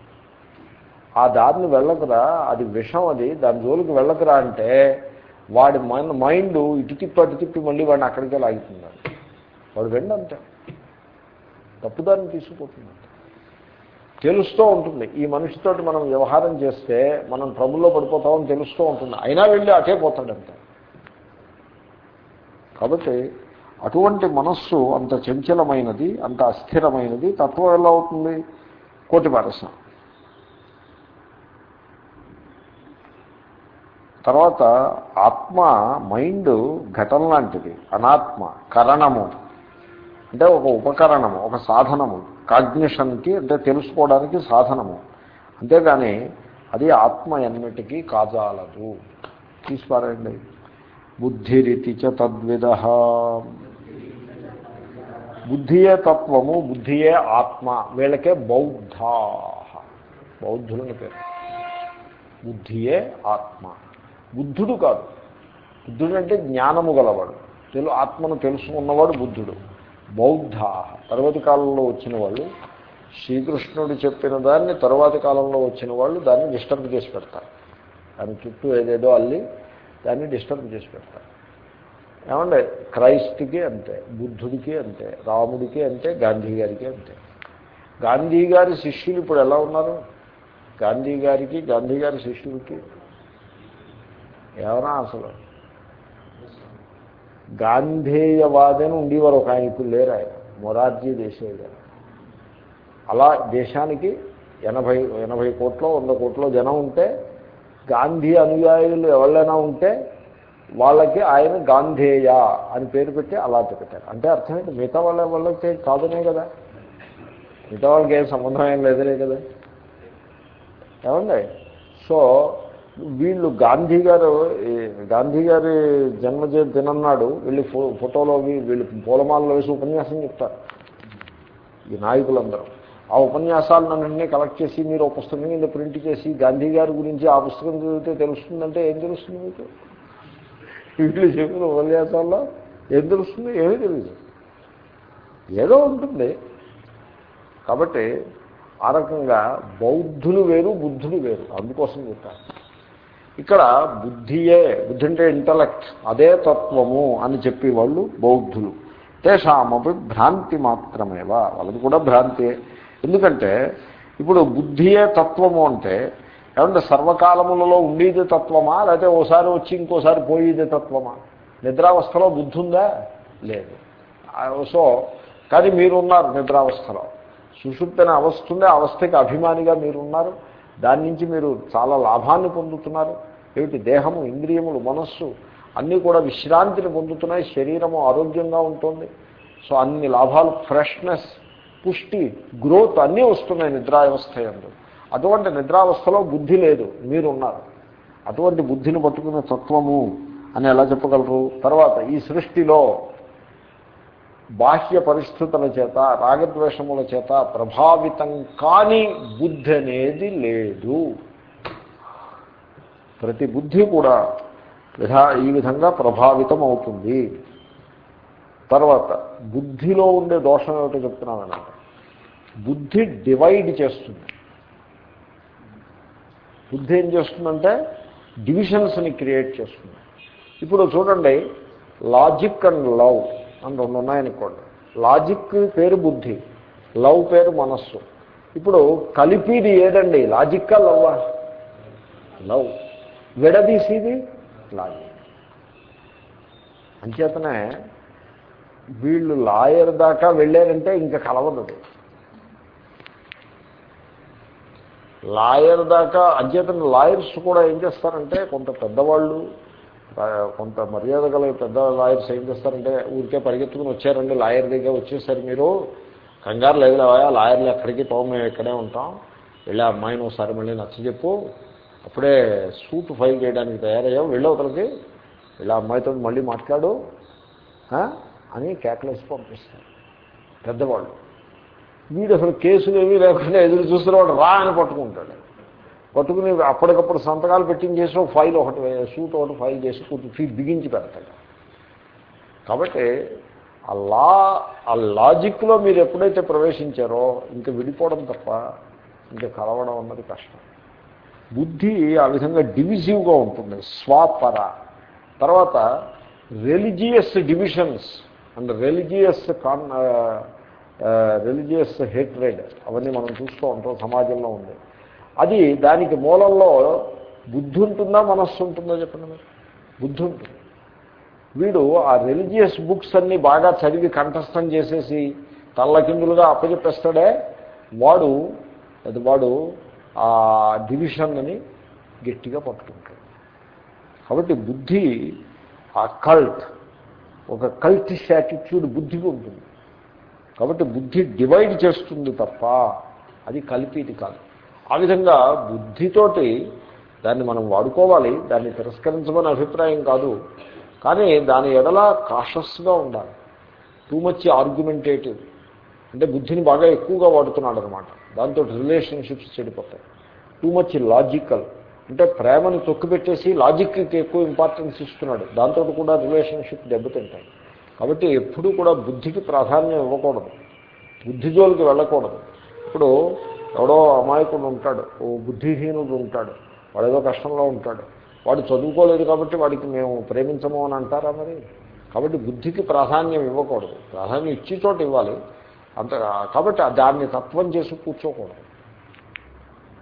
ఆ దారిని వెళ్ళకురా అది విషం అది దాని జోలికి వెళ్ళకురా అంటే వాడి మైండ్ ఇటు తిప్పి అటు తిప్పి మళ్ళీ వాడిని అక్కడికే లాగుతున్నాడు వాడు వెండంతే తప్పుదారిని తీసుకుపోతుంది తెలుస్తూ ఉంటుంది. ఈ మనిషితోటి మనం వ్యవహారం చేస్తే మనం ట్రబుల్లో పడిపోతామని తెలుస్తూ ఉంటుంది. అయినా వెళ్ళి అటే పోతాడంతే కాబట్టి అటువంటి మనస్సు అంత చంచలమైనది అంత అస్థిరమైనది తత్వం ఎలా అవుతుంది? కోటి పారసం తర్వాత ఆత్మ మైండ్ ఘటన లాంటిది అనాత్మ కరణము. అంటే ఒక ఉపకరణము ఒక సాధనము. కాగ్నిషన్కి అంటే తెలుసుకోవడానికి సాధనము. అంతేగాని అది ఆత్మ ఎన్నిటికీ కాజాలదు. తీసుకురండి బుద్ధిరితి చ తద్విధ బుద్ధియే తత్వము బుద్ధియే ఆత్మ వీళ్ళకే బౌద్ధ. బౌద్ధులని పేరు. బుద్ధియే ఆత్మ. బుద్ధుడు కాదు. బుద్ధుడు అంటే జ్ఞానము గలవాడు. తెలు ఆత్మను తెలుసుకున్నవాడు బుద్ధుడు. బౌద్ధ. తర్వాతి కాలంలో వచ్చిన వాళ్ళు శ్రీకృష్ణుడు చెప్పిన దాన్ని తర్వాతి కాలంలో వచ్చిన వాళ్ళు దాన్ని డిస్టర్బ్ చేసి పెడతారు. దాని చుట్టూ ఏదేదో అల్లి దాన్ని డిస్టర్బ్ చేసి పెడతారు. ఏమంటే క్రైస్ట్కి అంతే బుద్ధుడికి అంతే రాముడికి అంతే గాంధీ గారికి అంతే. గాంధీ గారి శిష్యులు ఇప్పుడు ఎలా ఉన్నారు? గాంధీ గారికి గాంధీ గారి శిష్యులకి. ఏమన్నా అసలు? గాంధేయవాదని ఉండేవారు ఒక ఆయన ఇప్పుడు లేరు ఆయన మొరార్జీ దేశాయ్ గారు. అలా దేశానికి ఎనభై ఎనభై కోట్లో వంద కోట్లో జనం ఉంటే గాంధీ అనుయాయులు ఎవరైనా ఉంటే వాళ్ళకి ఆయన గాంధేయ అని పేరు పెట్టి అలా పెట్టారు అంటే అర్థమైంది మిగతా వాళ్ళ వాళ్ళకి కాదనే కదా. మిగతా వాళ్ళకి ఏం సంబంధం ఏం లేదనే కదా. ఏమండి? సో వీళ్ళు గాంధీ గారు గాంధీ గారి జన్మదిన దినన్నాడు. వీళ్ళు ఫోటోలో వీళ్ళు పూలమాలలో వేసి ఉపన్యాసం చెప్తారు. ఈ నాయకులందరూ. ఆ ఉపన్యాసాలన్నింటినీ కలెక్ట్ చేసి మీరు ఒక పుస్తకం కింద ప్రింట్ చేసి గాంధీ గారి గురించి ఆ పుస్తకం చదివితే తెలుస్తుందంటే ఏం తెలుస్తుంది మీకు? వీళ్ళు చెప్పిన ఉపన్యాసాల్లో ఏం తెలుస్తుంది? ఏమీ తెలియదు ఏదో ఉంటుంది. కాబట్టి ఆ రకంగా బౌద్ధులు వేరు బుద్ధులు వేరు. అందుకోసం చెప్పారు ఇక్కడ బుద్ధియే బుద్ధి అంటే ఇంటలెక్ట్ అదే తత్వము అని చెప్పి వాళ్ళు బౌద్ధులు. తేషామపి భ్రాంతి మాత్రమేవా? వాళ్ళది కూడా భ్రాంతియే ఎందుకంటే ఇప్పుడు బుద్ధియే తత్వము అంటే ఏమంటే సర్వకాలములలో ఉండేది తత్వమా? లేకపోతే ఓసారి వచ్చి ఇంకోసారి పోయేది తత్వమా? నిద్రావస్థలో బుద్ధి ఉందా? లేదు. సో కానీ మీరున్నారు నిద్రావస్థలో. సుషుప్తనే అవస్థ ఉండే అవస్థకి అభిమానిగా మీరున్నారు. దాని నుంచి మీరు చాలా లాభాన్ని పొందుతున్నారు. ఏమిటి? దేహము ఇంద్రియములు మనస్సు అన్నీ కూడా విశ్రాంతిని పొందుతున్నాయి. శరీరము ఆరోగ్యంగా ఉంటుంది. సో అన్ని లాభాలు ఫ్రెష్నెస్ పుష్టి గ్రోత్ అన్నీ వస్తున్నాయి నిద్రావస్థ ఎందు అటువంటి నిద్రావస్థలో బుద్ధి లేదు మీరున్నారు. అటువంటి బుద్ధిని పట్టుకునే తత్వము అని ఎలా చెప్పగలరు? తర్వాత ఈ సృష్టిలో బాహ్య పరిస్థితుల చేత రాగద్వేషముల చేత ప్రభావితం కాని బుద్ధి అనేది లేదు. ప్రతి బుద్ధి కూడా విధా ఈ విధంగా ప్రభావితం అవుతుంది తర్వాత బుద్ధిలో ఉండే దోషం ఏమిటో చెప్తున్నాను అన్నమాట బుద్ధి డివైడ్ చేస్తుంది. బుద్ధి ఏం చేస్తుందంటే డివిజన్స్ని క్రియేట్ చేస్తుంది. ఇప్పుడు చూడండి లాజిక్ అండ్ లవ్ అని రెండు ఉన్నాయనుకోండి లాజిక్ పేరు బుద్ధి లవ్ పేరు మనస్సు. ఇప్పుడు కలిపిది ఏదండి? లాజిక్కా లవ్వా లవ్ విడదీసేది లాజిక్ అంచేతనే వీళ్ళు లాయర్ దాకా వెళ్ళారంటే ఇంకా కలవదు. లాయర్ దాకా అధ్యతన లాయర్స్ కూడా ఏం చేస్తారంటే కొంత పెద్దవాళ్ళు కొంత మర్యాద గల పెద్ద లాయర్స్ ఏం చేస్తారంటే ఊరికే పరిగెత్తుకుని వచ్చారండి లాయర్ దగ్గర వచ్చేసరి మీరు. కంగారు లేదు లాయర్లు ఎక్కడికి పోం మేము ఇక్కడే ఉంటాం. వెళ్ళి అమ్మాయిని ఒకసారి మళ్ళీ నచ్చజెప్పు అప్పుడే సూట్ ఫైల్ చేయడానికి తయారయ్యావు. వెళ్ళవతలకి ఇలా అమ్మాయితో మళ్ళీ మాట్లాడు. అని కేకలేసి పంపిస్తారు. పెద్దవాళ్ళు. వీడు అసలు కేసులు ఏమీ లేకుండా ఎదురు చూస్తున్నవాడు రా అని పట్టుకుంటాడు. పట్టుకుని అప్పటికప్పుడు సంతకాలు పెట్టించేసి ఒక ఫైల్ ఒకటి సూట్ ఒకటి ఫైల్ చేసి కొంచెం ఫీ బిగించి పెడతాడు. కాబట్టి ఆ లా ఆ లాజిక్లో మీరు ఎప్పుడైతే ప్రవేశించారో ఇంకా విడిపోవడం తప్ప ఇంకా కలవడం అన్నది కష్టం. బుద్ధి ఆ విధంగా డివిజివ్గా ఉంటుంది. స్వాపర. తర్వాత religious divisions and religious con religious hatred అవన్నీ మనం చూస్తూ ఉంటాం సమాజంలో ఉంది అది దానికి మూలంలో బుద్ధి ఉంటుందా మనస్సు ఉంటుందో చెప్పండి మీరు? బుద్ధి ఉంటుంది. వీడు ఆ రిలీజియస్ బుక్స్ అన్నీ బాగా చదివి కంఠస్థం చేసేసి తల్లకిందులుగా అప్పచెప్పేస్తాడే వాడు అది వాడు ఆ డివిజన్ని గట్టిగా పట్టుకుంటాడు. కాబట్టి బుద్ధి ఆ కల్ట్ ఒక కల్టిష్ యాటిట్యూడ్ బుద్ధికి ఉంటుంది. కాబట్టి బుద్ధి డివైడ్ చేస్తుంది తప్ప అది కలిపేది కాదు. ఆ విధంగా బుద్ధితోటి దాన్ని మనం వాడుకోవాలి దాన్ని తిరస్కరించమని అభిప్రాయం కాదు. కానీ దాని ఎడల కాషస్గా ఉండాలి. టూ మచ్ ఆర్గ్యుమెంటేటివ్ అంటే బుద్ధిని బాగా ఎక్కువగా వాడుతున్నాడు అనమాట దాంతో రిలేషన్షిప్స్ చెడిపోతాయి. టూ మచ్ లాజికల్ అంటే ప్రేమను తొక్కిపెట్టేసి లాజిక్కి ఎక్కువ ఇంపార్టెన్స్ ఇస్తున్నాడు. దాంతో కూడా రిలేషన్షిప్ దెబ్బతింటాయి. కాబట్టి ఎప్పుడూ కూడా బుద్ధికి ప్రాధాన్యం ఇవ్వకూడదు. బుద్ధి జోలికి వెళ్ళకూడదు. ఇప్పుడు ఎవడో అమాయకుడు ఉంటాడు ఓ బుద్ధిహీనుడు ఉంటాడు వాడు ఏదో కష్టంలో ఉంటాడు. వాడు చదువుకోలేదు కాబట్టి వాడికి మేము ప్రేమించము అని అంటారా మరి? కాబట్టి బుద్ధికి ప్రాధాన్యం ఇవ్వకూడదు. ప్రాధాన్యం ఇచ్చి చోట ఇవ్వాలి. అంత కాబట్టి దాన్ని తత్వం చేసి కూర్చోకూడదు.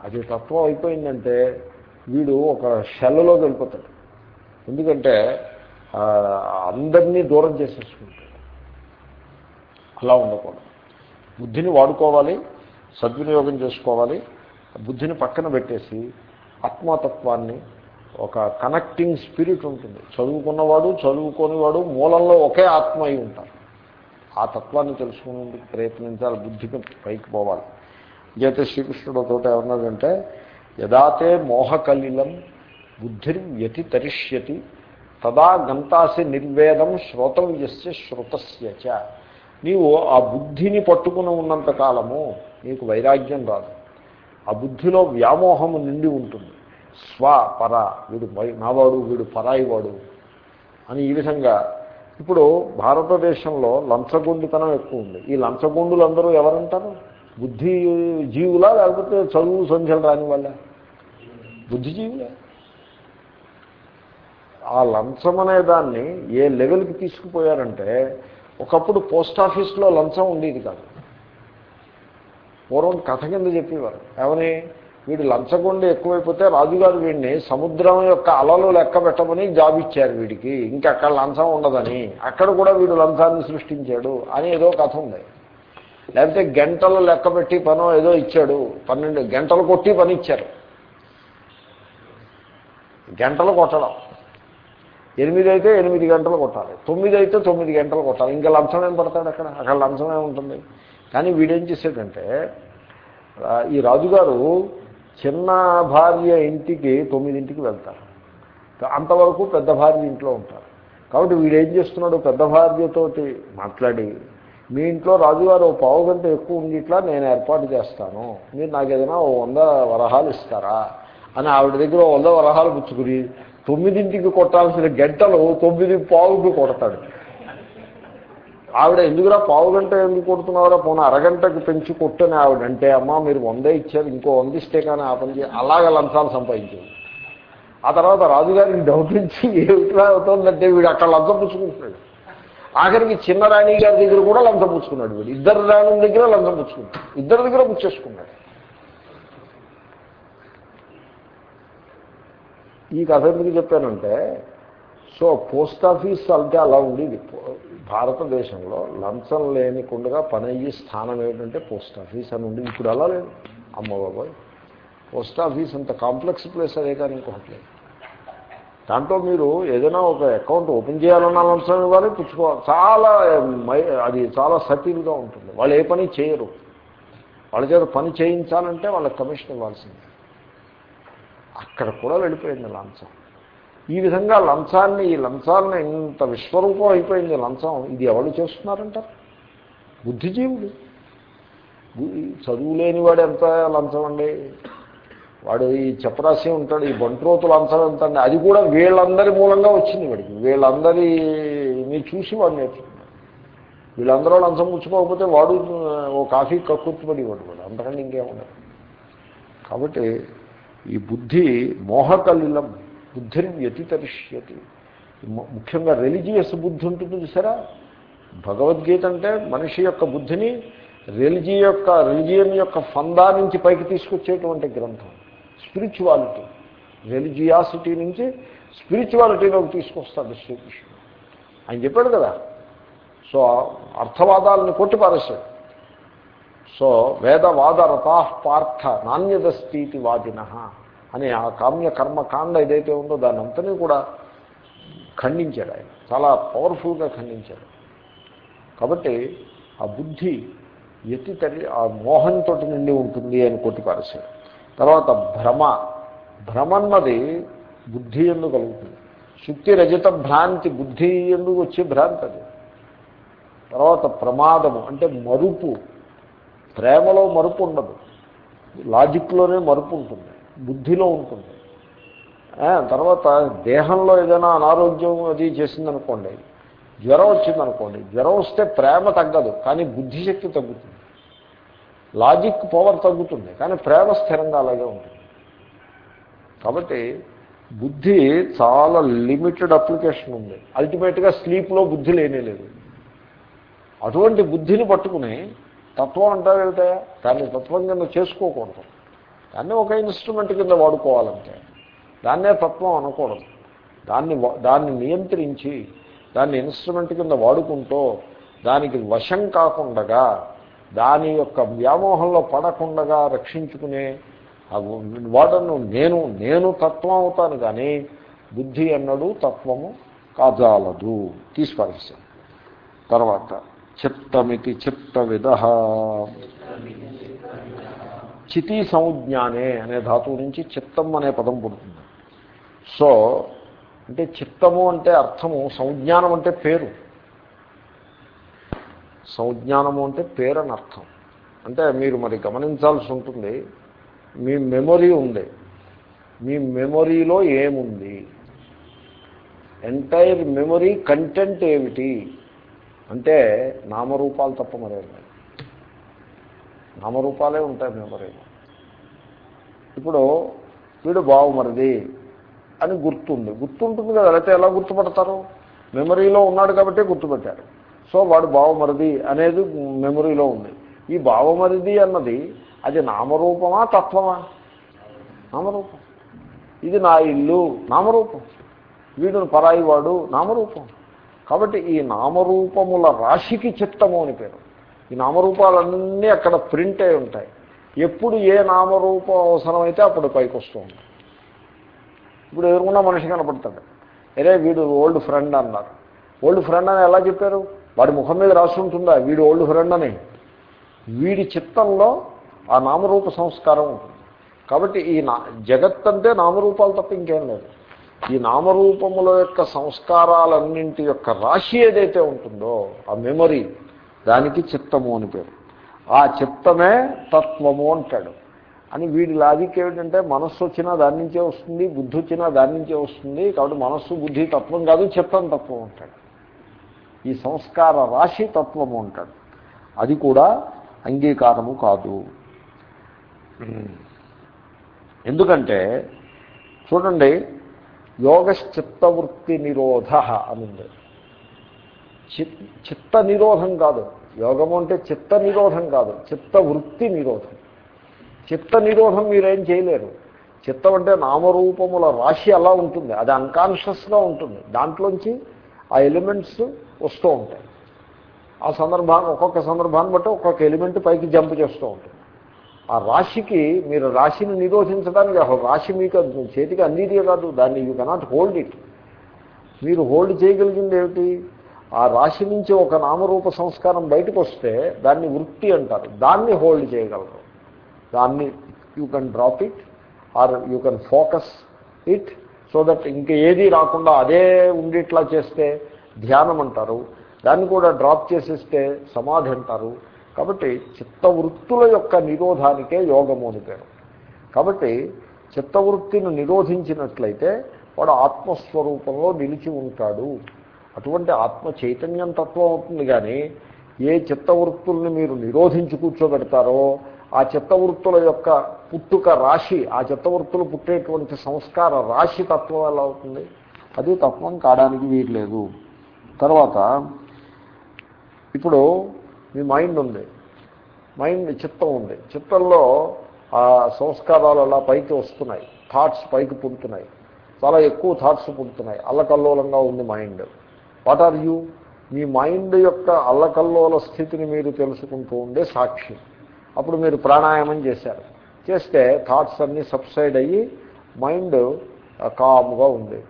అది తత్వం అయిపోయిందంటే వీడు ఒక షెల్లలోకి వెళ్ళిపోతాడు. ఎందుకంటే అందరినీ దూరం చేసేసుకుంటాడు. అలా ఉండకూడదు. బుద్ధిని వాడుకోవాలి సద్వినియోగం చేసుకోవాలి బుద్ధిని పక్కన పెట్టేసి ఆత్మతత్వాన్ని ఒక కనెక్టింగ్ స్పిరిట్ ఉంటుంది. చదువుకున్నవాడు చదువుకోనివాడు మూలంలో ఒకే ఆత్మ అయి ఉంటారు. ఆ తత్వాన్ని తెలుసుకునేందుకు ప్రయత్నించాలి బుద్ధికి పైకి పోవాలి. చేత శ్రీకృష్ణుడు తోట ఏమన్నాడంటే యదాతే మోహకలిలం బుద్ధిర్ వ్యతి తరిష్యతి తదా గంతాసి నిర్వేదం శ్రోతవ్యస్య శ్రుతస్యచ నీవు ఆ బుద్ధిని పట్టుకుని ఉన్నంత కాలము నీకు వైరాగ్యం రాదు. ఆ బుద్ధిలో వ్యామోహము నిండి ఉంటుంది. స్వ పర వీడు నావాడు వీడు పరాయివాడు అని ఈ విధంగా ఇప్పుడు భారతదేశంలో లంచగొండితనం ఎక్కువ ఉంది. ఈ లంచగొండులందరూ ఎవరంటారు? బుద్ధి జీవులా లేకపోతే చదువు సంధ్యలు రాని వాళ్ళ? బుద్ధిజీవులే. ఆ లంచం అనే దాన్ని ఏ లెవెల్కి తీసుకుపోయారంటే ఒకప్పుడు పోస్ట్ ఆఫీస్లో లంచం ఉండేది కాదు. పూర్వం కథ కింద చెప్పేవారు. ఏమని? వీడు లంచగొండ ఎక్కువైపోతే రాజుగారు వీడిని సముద్రం యొక్క అలలు లెక్క పెట్టమని జాబ్ ఇచ్చారు వీడికి. ఇంకా అక్కడ లంచం ఉండదని. అక్కడ కూడా వీడు లంచాన్ని సృష్టించాడు అని ఏదో కథ ఉంది. లేకపోతే గంటలు లెక్క పెట్టి పనో ఏదో ఇచ్చాడు. పన్నెండు గంటలు కొట్టి పని ఇచ్చారు గంటలు కొట్టడం. ఎనిమిది అయితే ఎనిమిది గంటలు కొట్టాలి. తొమ్మిది అయితే తొమ్మిది గంటలు కొట్టాలి. ఇంకా లంచం ఏం పడతాడు అక్కడ? అక్కడ లంచం ఏముంటుంది? కానీ వీడేం చేసేటంటే ఈ రాజుగారు చిన్న భార్య ఇంటికి తొమ్మిదింటికి వెళ్తారు. అంతవరకు పెద్ద భార్య ఇంట్లో ఉంటారు. కాబట్టి వీడేం చేస్తున్నాడు? పెద్ద భార్యతోటి మాట్లాడి మీ ఇంట్లో రాజుగారు ఓ పావు గంట ఎక్కువ ఉండిట్లా ఇట్లా నేను ఏర్పాటు చేస్తాను. మీరు నాకు ఏదైనా ఓ వంద వరహాలు ఇస్తారా? అని ఆవిడ దగ్గర వంద వరహాలు పుచ్చుకుని తొమ్మిదింటికి కొట్టాల్సిన గంటలు తొమ్మిది పావుకి కొడతాడు. ఆవిడ ఎందుకురా పావు గంట ఎందుకు కొడుతున్నారా పోనీ అరగంటకు పెంచి కొట్టని ఆవిడ అంటే అమ్మ మీరు వందే ఇచ్చారు ఇంకో వంద ఇస్తే కానీ ఆ పని లంచాలు సంపాదించేది ఆ తర్వాత రాజుగారికి డౌట్ నుంచి ఏమిట్లా అవుతుందంటే వీడు అక్కడ లంచం పుచ్చుకుంటున్నాడు. ఆఖరికి చిన్న రాణి గారి దగ్గర కూడా లంచం పుచ్చుకున్నాడు వీడు. ఇద్దరు రాణి దగ్గర లంచం పుచ్చుకున్నాడు ఇద్దరి దగ్గర పుచ్చేసుకున్నాడు. ఈ కథ ఎందుకు చెప్పానంటే సో పోస్ట్ ఆఫీస్ అంటే అలా ఉండేది. భారతదేశంలో లంచం లేనికుండా పని అయ్యే స్థానం ఏంటంటే పోస్ట్ ఆఫీస్ అని ఉండేది. ఇప్పుడు అలా లేదు. అమ్మ బాబాయ్. పోస్ట్ ఆఫీస్ అంత కాంప్లెక్స్ ప్లేస్ అదే కానీ ఇంకొకటి లేదు. దాంట్లో మీరు ఏదైనా ఒక అకౌంట్ ఓపెన్ చేయాలన్న లంచం ఇవ్వాలి పుచ్చుకోవాలి. చాలా అది చాలా సతీలుగా ఉంటుంది. వాళ్ళు ఏ పని చేయరు. వాళ్ళ చేత పని చేయించాలంటే వాళ్ళకి కమిషన్ ఇవ్వాల్సిందే. అక్కడ కూడా వెళ్ళిపోయింది లంచం. ఈ విధంగా లంచాన్ని ఈ లంచాన్ని ఇంత విశ్వరూపం అయిపోయింది లంచం. ఇది ఎవరు చేస్తున్నారంటారు? బుద్ధిజీవుడు చదువు లేని వాడు ఎంత లంచం అండి? వాడు ఈ చెప్పరాసి ఉంటాడు ఈ బంట్రోతు లంచం ఎంత అండి? అది కూడా వీళ్ళందరి మూలంగా వచ్చింది వాడికి. వీళ్ళందరినీ చూసి వాడు నేర్చుకున్నాడు. వీళ్ళందరూ లంచం పుచ్చుకోకపోతే వాడు ఓ కాఫీ కక్కుర్తిపడి వాడు వాడు. అంతకంటే ఇంకేముండదు కాబట్టి ఈ బుద్ధి మోహకలిలం బుద్ధిని వ్యతితరిష్యతి. ముఖ్యంగా రిలీజియస్ బుద్ధి ఉంటుంది చూసారా? భగవద్గీత అంటే మనిషి యొక్క బుద్ధిని రిలిజీ యొక్క రిలిజియన్ యొక్క ఫందా నుంచి పైకి తీసుకొచ్చేటువంటి గ్రంథం స్పిరిచువాలిటీ. రిలిజియాసిటీ నుంచి స్పిరిచువాలిటీలోకి తీసుకొస్తాడు శ్రీకృష్ణుడు. ఆయన చెప్పాడు కదా? సో అర్థవాదాలను కొట్టిపారేశాడు. సో వేదవాద రథా పార్థ నాణ్యదస్థితి వాదిన అని ఆ కామ్య కర్మకాండ ఏదైతే ఉందో దాని అంతని కూడా ఖండించాడు ఆయన. చాలా పవర్ఫుల్గా ఖండించాడు. కాబట్టి ఆ బుద్ధి ఎత్తి తల్లి ఆ మోహంతో నిండి ఉంటుంది అని కొట్టిపారేశాడు తర్వాత భ్రమ. భ్రమన్నది బుద్ధి ఎందుకు కలుగుతుంది. శుక్తి రజత భ్రాంతి బుద్ధి ఎందుకు వచ్చే భ్రాంతి అది. తర్వాత ప్రమాదము అంటే మరుపు. ప్రేమలో మరుపు ఉండదు. లాజిక్లోనే మరుపు ఉంటుంది. బుద్ధిలో ఉంటుంది. తర్వాత దేహంలో ఏదైనా అనారోగ్యం అది చేసిందనుకోండి జ్వరం వచ్చిందనుకోండి జ్వరం వస్తే ప్రేమ తగ్గదు కానీ బుద్ధిశక్తి తగ్గుతుంది. లాజిక్ పవర్ తగ్గుతుంది కానీ ప్రేమ స్థిరంగా అలాగే ఉంటుంది. కాబట్టి బుద్ధి చాలా లిమిటెడ్ అప్లికేషన్ ఉంది. అల్టిమేట్గా స్లీప్లో బుద్ధి లేనే లేదు. అటువంటి బుద్ధిని పట్టుకుని తత్వం అంటా వెళ్తే దాన్ని తత్వం కింద చేసుకోకూడదు. దాన్ని ఒక ఇన్స్ట్రుమెంట్ కింద వాడుకోవాలంటే దాన్నే తత్వం అనకూడదు. దాన్ని దాన్ని నియంత్రించి దాన్ని ఇన్స్ట్రుమెంట్ కింద వాడుకుంటూ దానికి వశం కాకుండా దాని యొక్క వ్యామోహంలో పడకుండా రక్షించుకునే వాడను నేను నేను తత్వం అవుతాను కానీ బుద్ధి అన్నడు తత్వము కాజాలదు. తీసిపారేస్తాను తర్వాత చిత్తమితి చిత్త విధ చితి సంజ్ఞానే అనే ధాతువు నుంచి చిత్తం అనే పదం పుడుతుంది. సో అంటే చిత్తము అంటే అర్థము సంజ్ఞానం అంటే పేరు. సంజ్ఞానము అంటే పేరు అని అర్థం. అంటే మీరు మరి గమనించాల్సి ఉంటుంది మీ మెమొరీ ఉంది. మీ మెమొరీలో ఏముంది? ఎంటైర్ మెమొరీ కంటెంట్ ఏమిటి? అంటే నామరూపాలు తప్ప మరే నామరూపాలే ఉంటాయి మెమొరీలో ఇప్పుడు వీడు బావుమరిది అని గుర్తుంది. గుర్తుంటుంది కదా అయితే ఎలా గుర్తుపడతారు? మెమరీలో ఉన్నాడు కాబట్టి గుర్తుపెట్టారు. సో వాడు బావమరిది అనేది మెమరీలో ఉంది. ఈ బావమరిది అన్నది అది నామరూపమా తత్వమా? నామరూపం. ఇది నా ఇల్లు నామరూపం. వీడును పరాయి వాడు నామరూపం. కాబట్టి ఈ నామరూపముల రాశికి చిత్తము అని పేరు. ఈ నామరూపాలన్నీ అక్కడ ప్రింట్ అయి ఉంటాయి. ఎప్పుడు ఏ నామరూపం అవసరమైతే అప్పుడు పైకి వస్తూ ఉంటాయి. ఇప్పుడు ఎదురుకున్న మనిషి కనపడతాడు. అరే వీడు ఓల్డ్ ఫ్రెండ్ అన్నారు. ఓల్డ్ ఫ్రెండ్ అని ఎలా చెప్పారు? వాడి ముఖం మీద రాసి ఉంటుందా? వీడు ఓల్డ్ ఫ్రెండ్ అని. వీడి చిత్తంలో ఆ నామరూప సంస్కారం ఉంటుంది. కాబట్టి ఈ నా జగత్ అంటే నామరూపాలు తప్ప ఇంకేం లేదు. ఈ నామరూపముల యొక్క సంస్కారాలన్నింటి యొక్క రాశి ఏదైతే ఉంటుందో ఆ మెమరీ దానికి చిత్తము అని పేరు. ఆ చిత్తమే తత్వము అంటాడు. అని వీడి లాజిక్ ఏమిటంటే మనస్సు వచ్చినా దాని నుంచే వస్తుంది బుద్ధి వచ్చినా దాని నుంచే వస్తుంది కాబట్టి మనస్సు బుద్ధి తత్వం కాదు చిత్తం తత్వం అంటాడు. ఈ సంస్కార రాశి తత్వము అంటాడు. అది కూడా అంగీకారము కాదు. ఎందుకంటే చూడండి యోగశ్చిత్తవృత్తి నిరోధ అనుంది. చిత్త నిరోధం కాదు. యోగము అంటే చిత్త నిరోధం కాదు. చిత్తవృత్తి నిరోధం చిత్త నిరోధం మీరేం చేయలేరు. చిత్తం అంటే నామరూపముల రాశి అలా ఉంటుంది. అది అన్కాన్షియస్గా ఉంటుంది. దాంట్లోంచి ఆ ఎలిమెంట్స్ వస్తూ ఉంటాయి. ఆ సందర్భాన్ని ఒక్కొక్క సందర్భాన్ని బట్టి ఒక్కొక్క ఎలిమెంట్ పైకి జంప్ చేస్తూ ఉంటుంది. ఆ రాశికి మీరు రాశిని నిరోధించడానికి రాశి మీకు చేతికి అందిదే కాదు దాన్ని యూ కెనాట్ హోల్డ్ ఇట్ మీరు హోల్డ్ చేయగలిగింది ఏమిటి? ఆ రాశి నుంచి ఒక నామరూప సంస్కారం బయటకు వస్తే దాన్ని వృత్తి అంటారు. దాన్ని హోల్డ్ చేయగలరు. దాన్ని you can drop it or you can focus it so that ఇంక ఏది రాకుండా అదే ఉండిట్లా చేస్తే ధ్యానం అంటారు. దాన్ని కూడా డ్రాప్ చేసేస్తే సమాధి అంటారు. కాబట్టి చిత్తవృత్తుల యొక్క నిరోధానికే యోగము అని పేరు. కాబట్టి చిత్తవృత్తిని నిరోధించినట్లయితే వాడు ఆత్మస్వరూపంలో నిలిచి ఉంటాడు. అటువంటి ఆత్మ చైతన్యం తత్వం అవుతుంది కానీ ఏ చిత్తవృత్తుల్ని మీరు నిరోధించి కూర్చోబెడతారో ఆ చిత్తవృత్తుల యొక్క పుట్టుక రాశి ఆ చిత్తవృత్తులు పుట్టేటువంటి సంస్కార రాశి తత్వం ఎలా అవుతుంది? అది తత్వం కావడానికి వీరలేదు తర్వాత ఇప్పుడు మీ మైండ్ ఉంది. మైండ్ చిత్తం ఉంది. చిత్తంలో ఆ సంస్కారాలు అలా పైకి వస్తున్నాయి. థాట్స్ పైకి పుడుతున్నాయి చాలా ఎక్కువ థాట్స్ పుడుతున్నాయి అల్లకల్లోలంగా ఉంది mind. What are you? Me mind యొక్క అల్లకల్లోల స్థితిని మీరు తెలుసుకుంటూ ఉండే సాక్షి. అప్పుడు మీరు ప్రాణాయామం చేశారు. చేస్తే థాట్స్ అన్నీ సబ్సైడ్ అయ్యి మైండ్ కామ్గా ఉంది.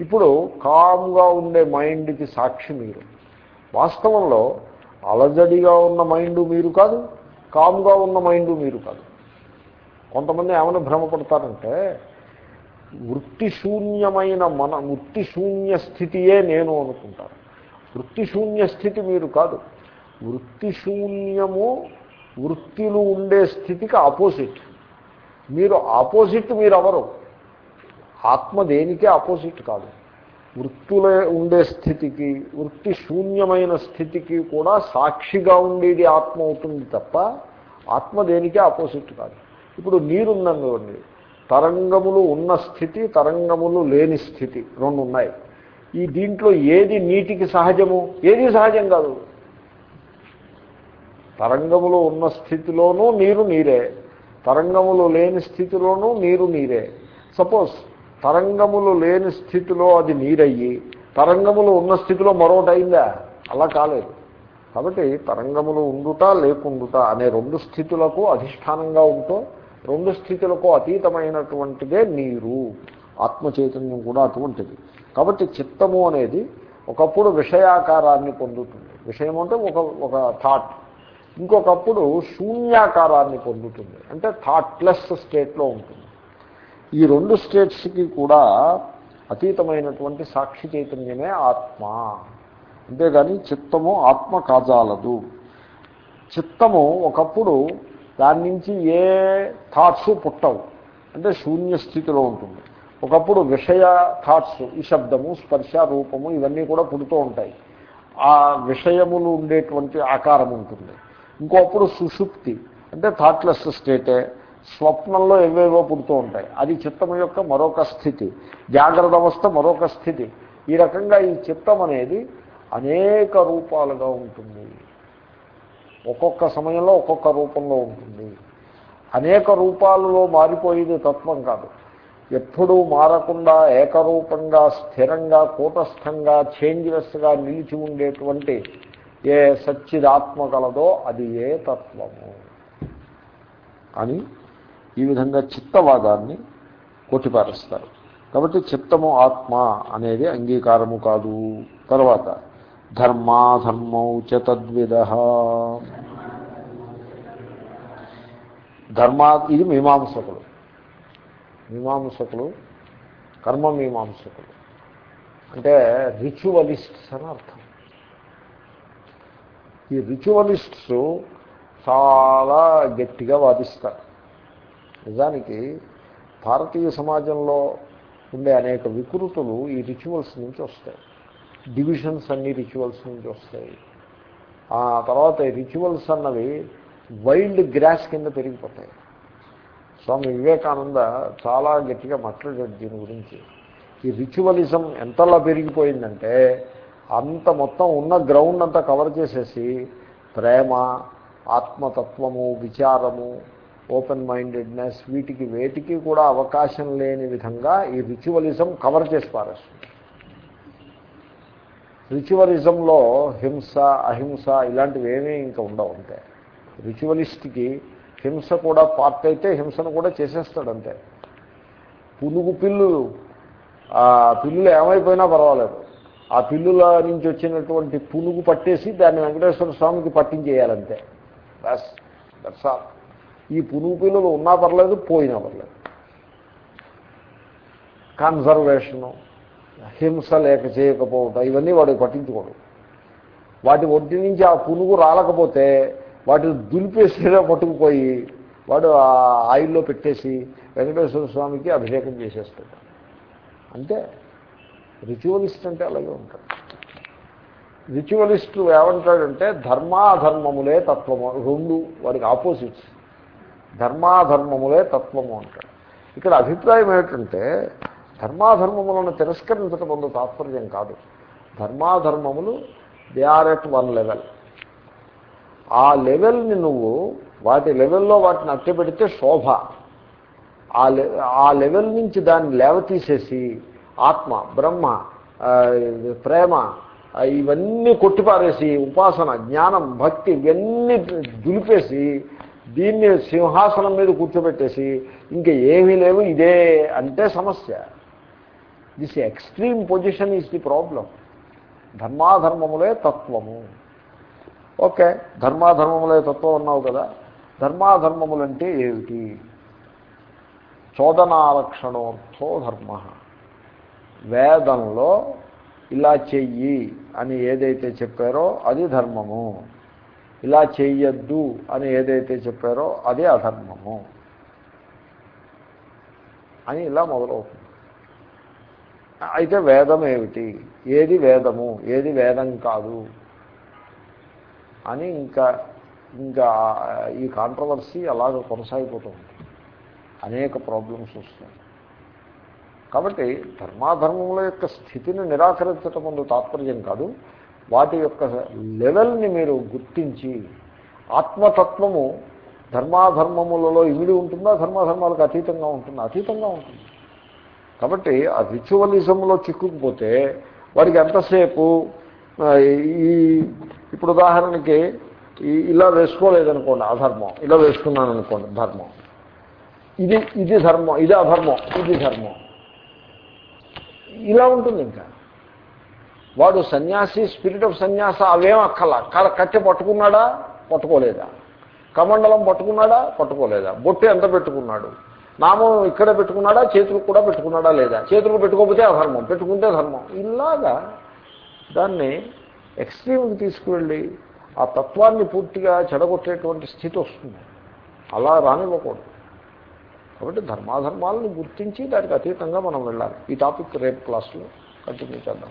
ఇప్పుడు కామ్గా ఉండే మైండ్కి సాక్షి మీరు. వాస్తవంలో అలజడిగా ఉన్న మైండ్ మీరు కాదు కామ్గా ఉన్న మైండ్ మీరు కాదు. కొంతమంది ఏమైనా భ్రమపడతారంటే వృత్తి శూన్యమైన మన వృత్తి శూన్య స్థితియే నేను అనుకుంటాను. వృత్తి శూన్య స్థితి మీరు కాదు. వృత్తి శూన్యము వృత్తిలు ఉండే స్థితికి ఆపోజిట్. మీరు ఆపోజిట్ మీరు ఎవరు ఆత్మ దేనికే ఆపోజిట్ కాదు? వృత్తులే ఉండే స్థితికి వృత్తి శూన్యమైన స్థితికి కూడా సాక్షిగా ఉండేది ఆత్మ అవుతుంది తప్ప ఆత్మ దేనికి ఆపోజిట్ కాదు. ఇప్పుడు నీరుందనుకోండి తరంగములు ఉన్న స్థితి తరంగములు లేని స్థితి రెండు ఉన్నాయి. ఈ దీంట్లో ఏది నీటికి సహజము? ఏది సహజం కాదు. తరంగములు ఉన్న స్థితిలోనూ నీరు నీరే. తరంగములు లేని స్థితిలోనూ నీరు నీరే. సపోజ్ తరంగములు లేని స్థితిలో అది నీరయ్యి తరంగములు ఉన్న స్థితిలో మరొకటి అలా కాలేదు. కాబట్టి తరంగములు ఉండుట లేకుండుట అనే రెండు స్థితులకు అధిష్టానంగా ఉంటూ రెండు స్థితులకు అతీతమైనటువంటిదే నీరు. ఆత్మచైతన్యం కూడా అటువంటిది. కాబట్టి చిత్తము అనేది ఒకప్పుడు విషయాకారాన్ని పొందుతుంది. విషయం అంటే ఒక ఒక థాట్ ఇంకొకప్పుడు శూన్యాకారాన్ని పొందుతుంది. అంటే థాట్లెస్ స్టేట్లో ఉంటుంది. ఈ రెండు స్టేట్స్కి కూడా అతీతమైనటువంటి సాక్షి చైతన్యమే ఆత్మ. అంతేగాని చిత్తము ఆత్మ కాజాలదు. చిత్తము ఒకప్పుడు దాని నుంచి ఏ థాట్స్ పుట్టవు. అంటే శూన్య స్థితిలో ఉంటుంది. ఒకప్పుడు విషయ థాట్స్ ఈ శబ్దము స్పర్శ రూపము ఇవన్నీ కూడా పుడుతూ ఉంటాయి. ఆ విషయములు ఉండేటువంటి ఆకారం ఉంటుంది. ఇంకోప్పుడు సుషుప్తి అంటే థాట్లెస్ స్టేటే స్వప్నంలో ఏవేవో పుడుతూ ఉంటాయి. అది చిత్తం యొక్క మరొక స్థితి. జాగ్రత్త అవస్థ మరొక స్థితి. ఈ రకంగా ఈ చిత్తం అనేది అనేక రూపాలుగా ఉంటుంది. ఒక్కొక్క సమయంలో ఒక్కొక్క రూపంలో ఉంటుంది. అనేక రూపాలలో మారిపోయేది తత్వం కాదు. ఎప్పుడూ మారకుండా ఏకరూపంగా స్థిరంగా కూటస్థంగా చేంజ్లెస్గా నిలిచి ఉండేటువంటి ఏ సచ్చిదాత్మ కలదో అది ఏ తత్వము. అని ఈ విధంగా చిత్తవాదాన్ని కొట్టిపారేస్తారు కాబట్టి చిత్తము ఆత్మ అనేది అంగీకారము కాదు. తర్వాత ధర్మాధర్మౌ చ తద్విధ ధర్మా ఇది మీమాంసకులు. మీమాంసకులు కర్మ మీమాంసకులు. అంటే రిచువలిస్ట్స్ అని అర్థం. ఈ రిచువలిస్ట్స్ చాలా గట్టిగా వాదిస్తారు. నిజానికి భారతీయ సమాజంలో ఉండే అనేక వికృతులు ఈ రిచువల్స్ నుంచి వస్తాయి. డివిజన్స్ అన్ని రిచువల్స్ నుంచి వస్తాయి. ఆ తర్వాత ఈ రిచువల్స్ అన్నవి వైల్డ్ గ్రాస్ కింద పెరిగిపోతాయి. స్వామి వివేకానంద చాలా గట్టిగా మాట్లాడాడు దీని గురించి. ఈ రిచువలిజం ఎంతలా పెరిగిపోయిందంటే అంత మొత్తం ఉన్న గ్రౌండ్ అంతా కవర్ చేసేసి ప్రేమ ఆత్మతత్వము విచారము ఓపెన్ మైండెడ్నెస్ వీటికి వేటికి కూడా అవకాశం లేని విధంగా ఈ రిచువలిజం కవర్ చేసి పారేస్తుంది. రిచువలిజంలో హింస అహింస ఇలాంటివి ఏమీ ఇంకా ఉండవు అంతే. రిచువలిస్ట్కి హింస కూడా పార్ట్ అయితే హింసను కూడా చేసేస్తాడు అంతే. పులుగు పిల్లులు ఆ పిల్లులు ఏమైపోయినా పర్వాలేదు. ఆ పిల్లుల నుంచి వచ్చినటువంటి పులుగు పట్టేసి దాన్ని వెంకటేశ్వర స్వామికి పట్టించేయాలంతే. బస్ దట్స్ ఆల్ ఈ పురుగు పిల్లలు ఉన్నా పర్లేదు పోయినా పర్లేదు. కన్సర్వేషను హింస లేక చేయకపోవటం ఇవన్నీ వాడు పట్టించుకోడు. వాటి ఒడ్డి నుంచి ఆ పునుగు రాలకపోతే వాటిని దులిపేసినా పట్టుకుపోయి వాడు ఆ ఆయిల్లో పెట్టేసి వెంకటేశ్వర స్వామికి అభిషేకం చేసేస్తాడు. అంతే రిచువలిస్ట్ అంటే అలాగే ఉంటాడు. రిచువలిస్టు ఏమంటాడంటే ధర్మాధర్మములే తత్వము రెండు వాడికి ఆపోజిట్స్. ధర్మాధర్మములే తత్వము అంటాడు. ఇక్కడ అభిప్రాయం ఏమిటంటే ధర్మాధర్మములను తిరస్కరించడం ముందు తాత్పర్యం కాదు. ధర్మాధర్మములు they are at one level ఆ లెవెల్ని నువ్వు వాటి లెవెల్లో వాటిని అట్టబెడితే శోభ. ఆ లె ఆ లెవెల్ నుంచి దాన్ని లేవతీసేసి ఆత్మ బ్రహ్మ ప్రేమ ఇవన్నీ కొట్టిపారేసి ఉపాసన జ్ఞానం భక్తి ఇవన్నీ దులిపేసి దీన్ని సింహాసనం మీద కూర్చోబెట్టేసి ఇంకా ఏమీ లేవు ఇదే అంటే సమస్య. This extreme position is the problem ధర్మాధర్మములే తత్వము. ఓకే ధర్మాధర్మములే తత్వం అన్నావు కదా ధర్మాధర్మములంటే ఏమిటి? చోదనాలక్షణోర్థో ధర్మ. వేదంలో ఇలా చెయ్యి అని ఏదైతే చెప్పారో అది ధర్మము. ఇలా చేయొద్దు అని ఏదైతే చెప్పారో అదే అధర్మము అని ఇలా మొదలవుతుంది. అయితే వేదం ఏమిటి? ఏది వేదము? ఏది వేదం కాదు అని ఇంకా ఇంకా ఈ కాంట్రవర్సీ అలాగ కొనసాగిపోతుంది అనేక ప్రాబ్లమ్స్ వస్తాయి. కాబట్టి ధర్మాధర్మముల యొక్క స్థితిని నిరాకరించటం ముందు తాత్పర్యం కాదు. వాటి యొక్క లెవెల్ని మీరు గుర్తించి ఆత్మతత్వము ధర్మాధర్మములలో ఇమిడి ఉంటుందా ధర్మాధర్మాలకు అతీతంగా ఉంటుందా? అతీతంగా ఉంటుంది. కాబట్టి ఆ రిచువలిజంలో చిక్కుకుపోతే వాడికి ఎంతసేపు ఈ ఇప్పుడు ఉదాహరణకి ఈ- ఇలా వేసుకోలేదనుకోండి అధర్మం ఇలా వేసుకున్నాను అనుకోండి ధర్మం. ఇది ఇది ధర్మం ఇది అధర్మం ఇది ధర్మం. ఇలా ఉంటుంది ఇంకా. వాడు సన్యాసి స్పిరిట్ ఆఫ్ సన్యాస అవేం అక్కల. క- కట్టె పట్టుకున్నాడా? పట్టుకోలేదా. కమండలం పట్టుకున్నాడా? పట్టుకోలేదా. బొట్టు ఎంత పెట్టుకున్నాడు? నామం ఇక్కడ పెట్టుకున్నాడా? చేతులకు కూడా పెట్టుకున్నాడా లేదా? చేతులకు పెట్టుకోకపోతే అధర్మం. పెట్టుకుంటే ధర్మం. ఇలాగా దాన్ని ఎక్స్ట్రీమ్కి తీసుకువెళ్ళి ఆ తత్వాన్ని పూర్తిగా చెడగొట్టేటువంటి స్థితి వస్తుంది. అలా రానివ్వకూడదు. కాబట్టి ధర్మాధర్మాలను గుర్తించి దానికి అతీతంగా మనం వెళ్ళాలి. ఈ టాపిక్ రేపు క్లాస్లో కంటిన్యూ చేద్దాం.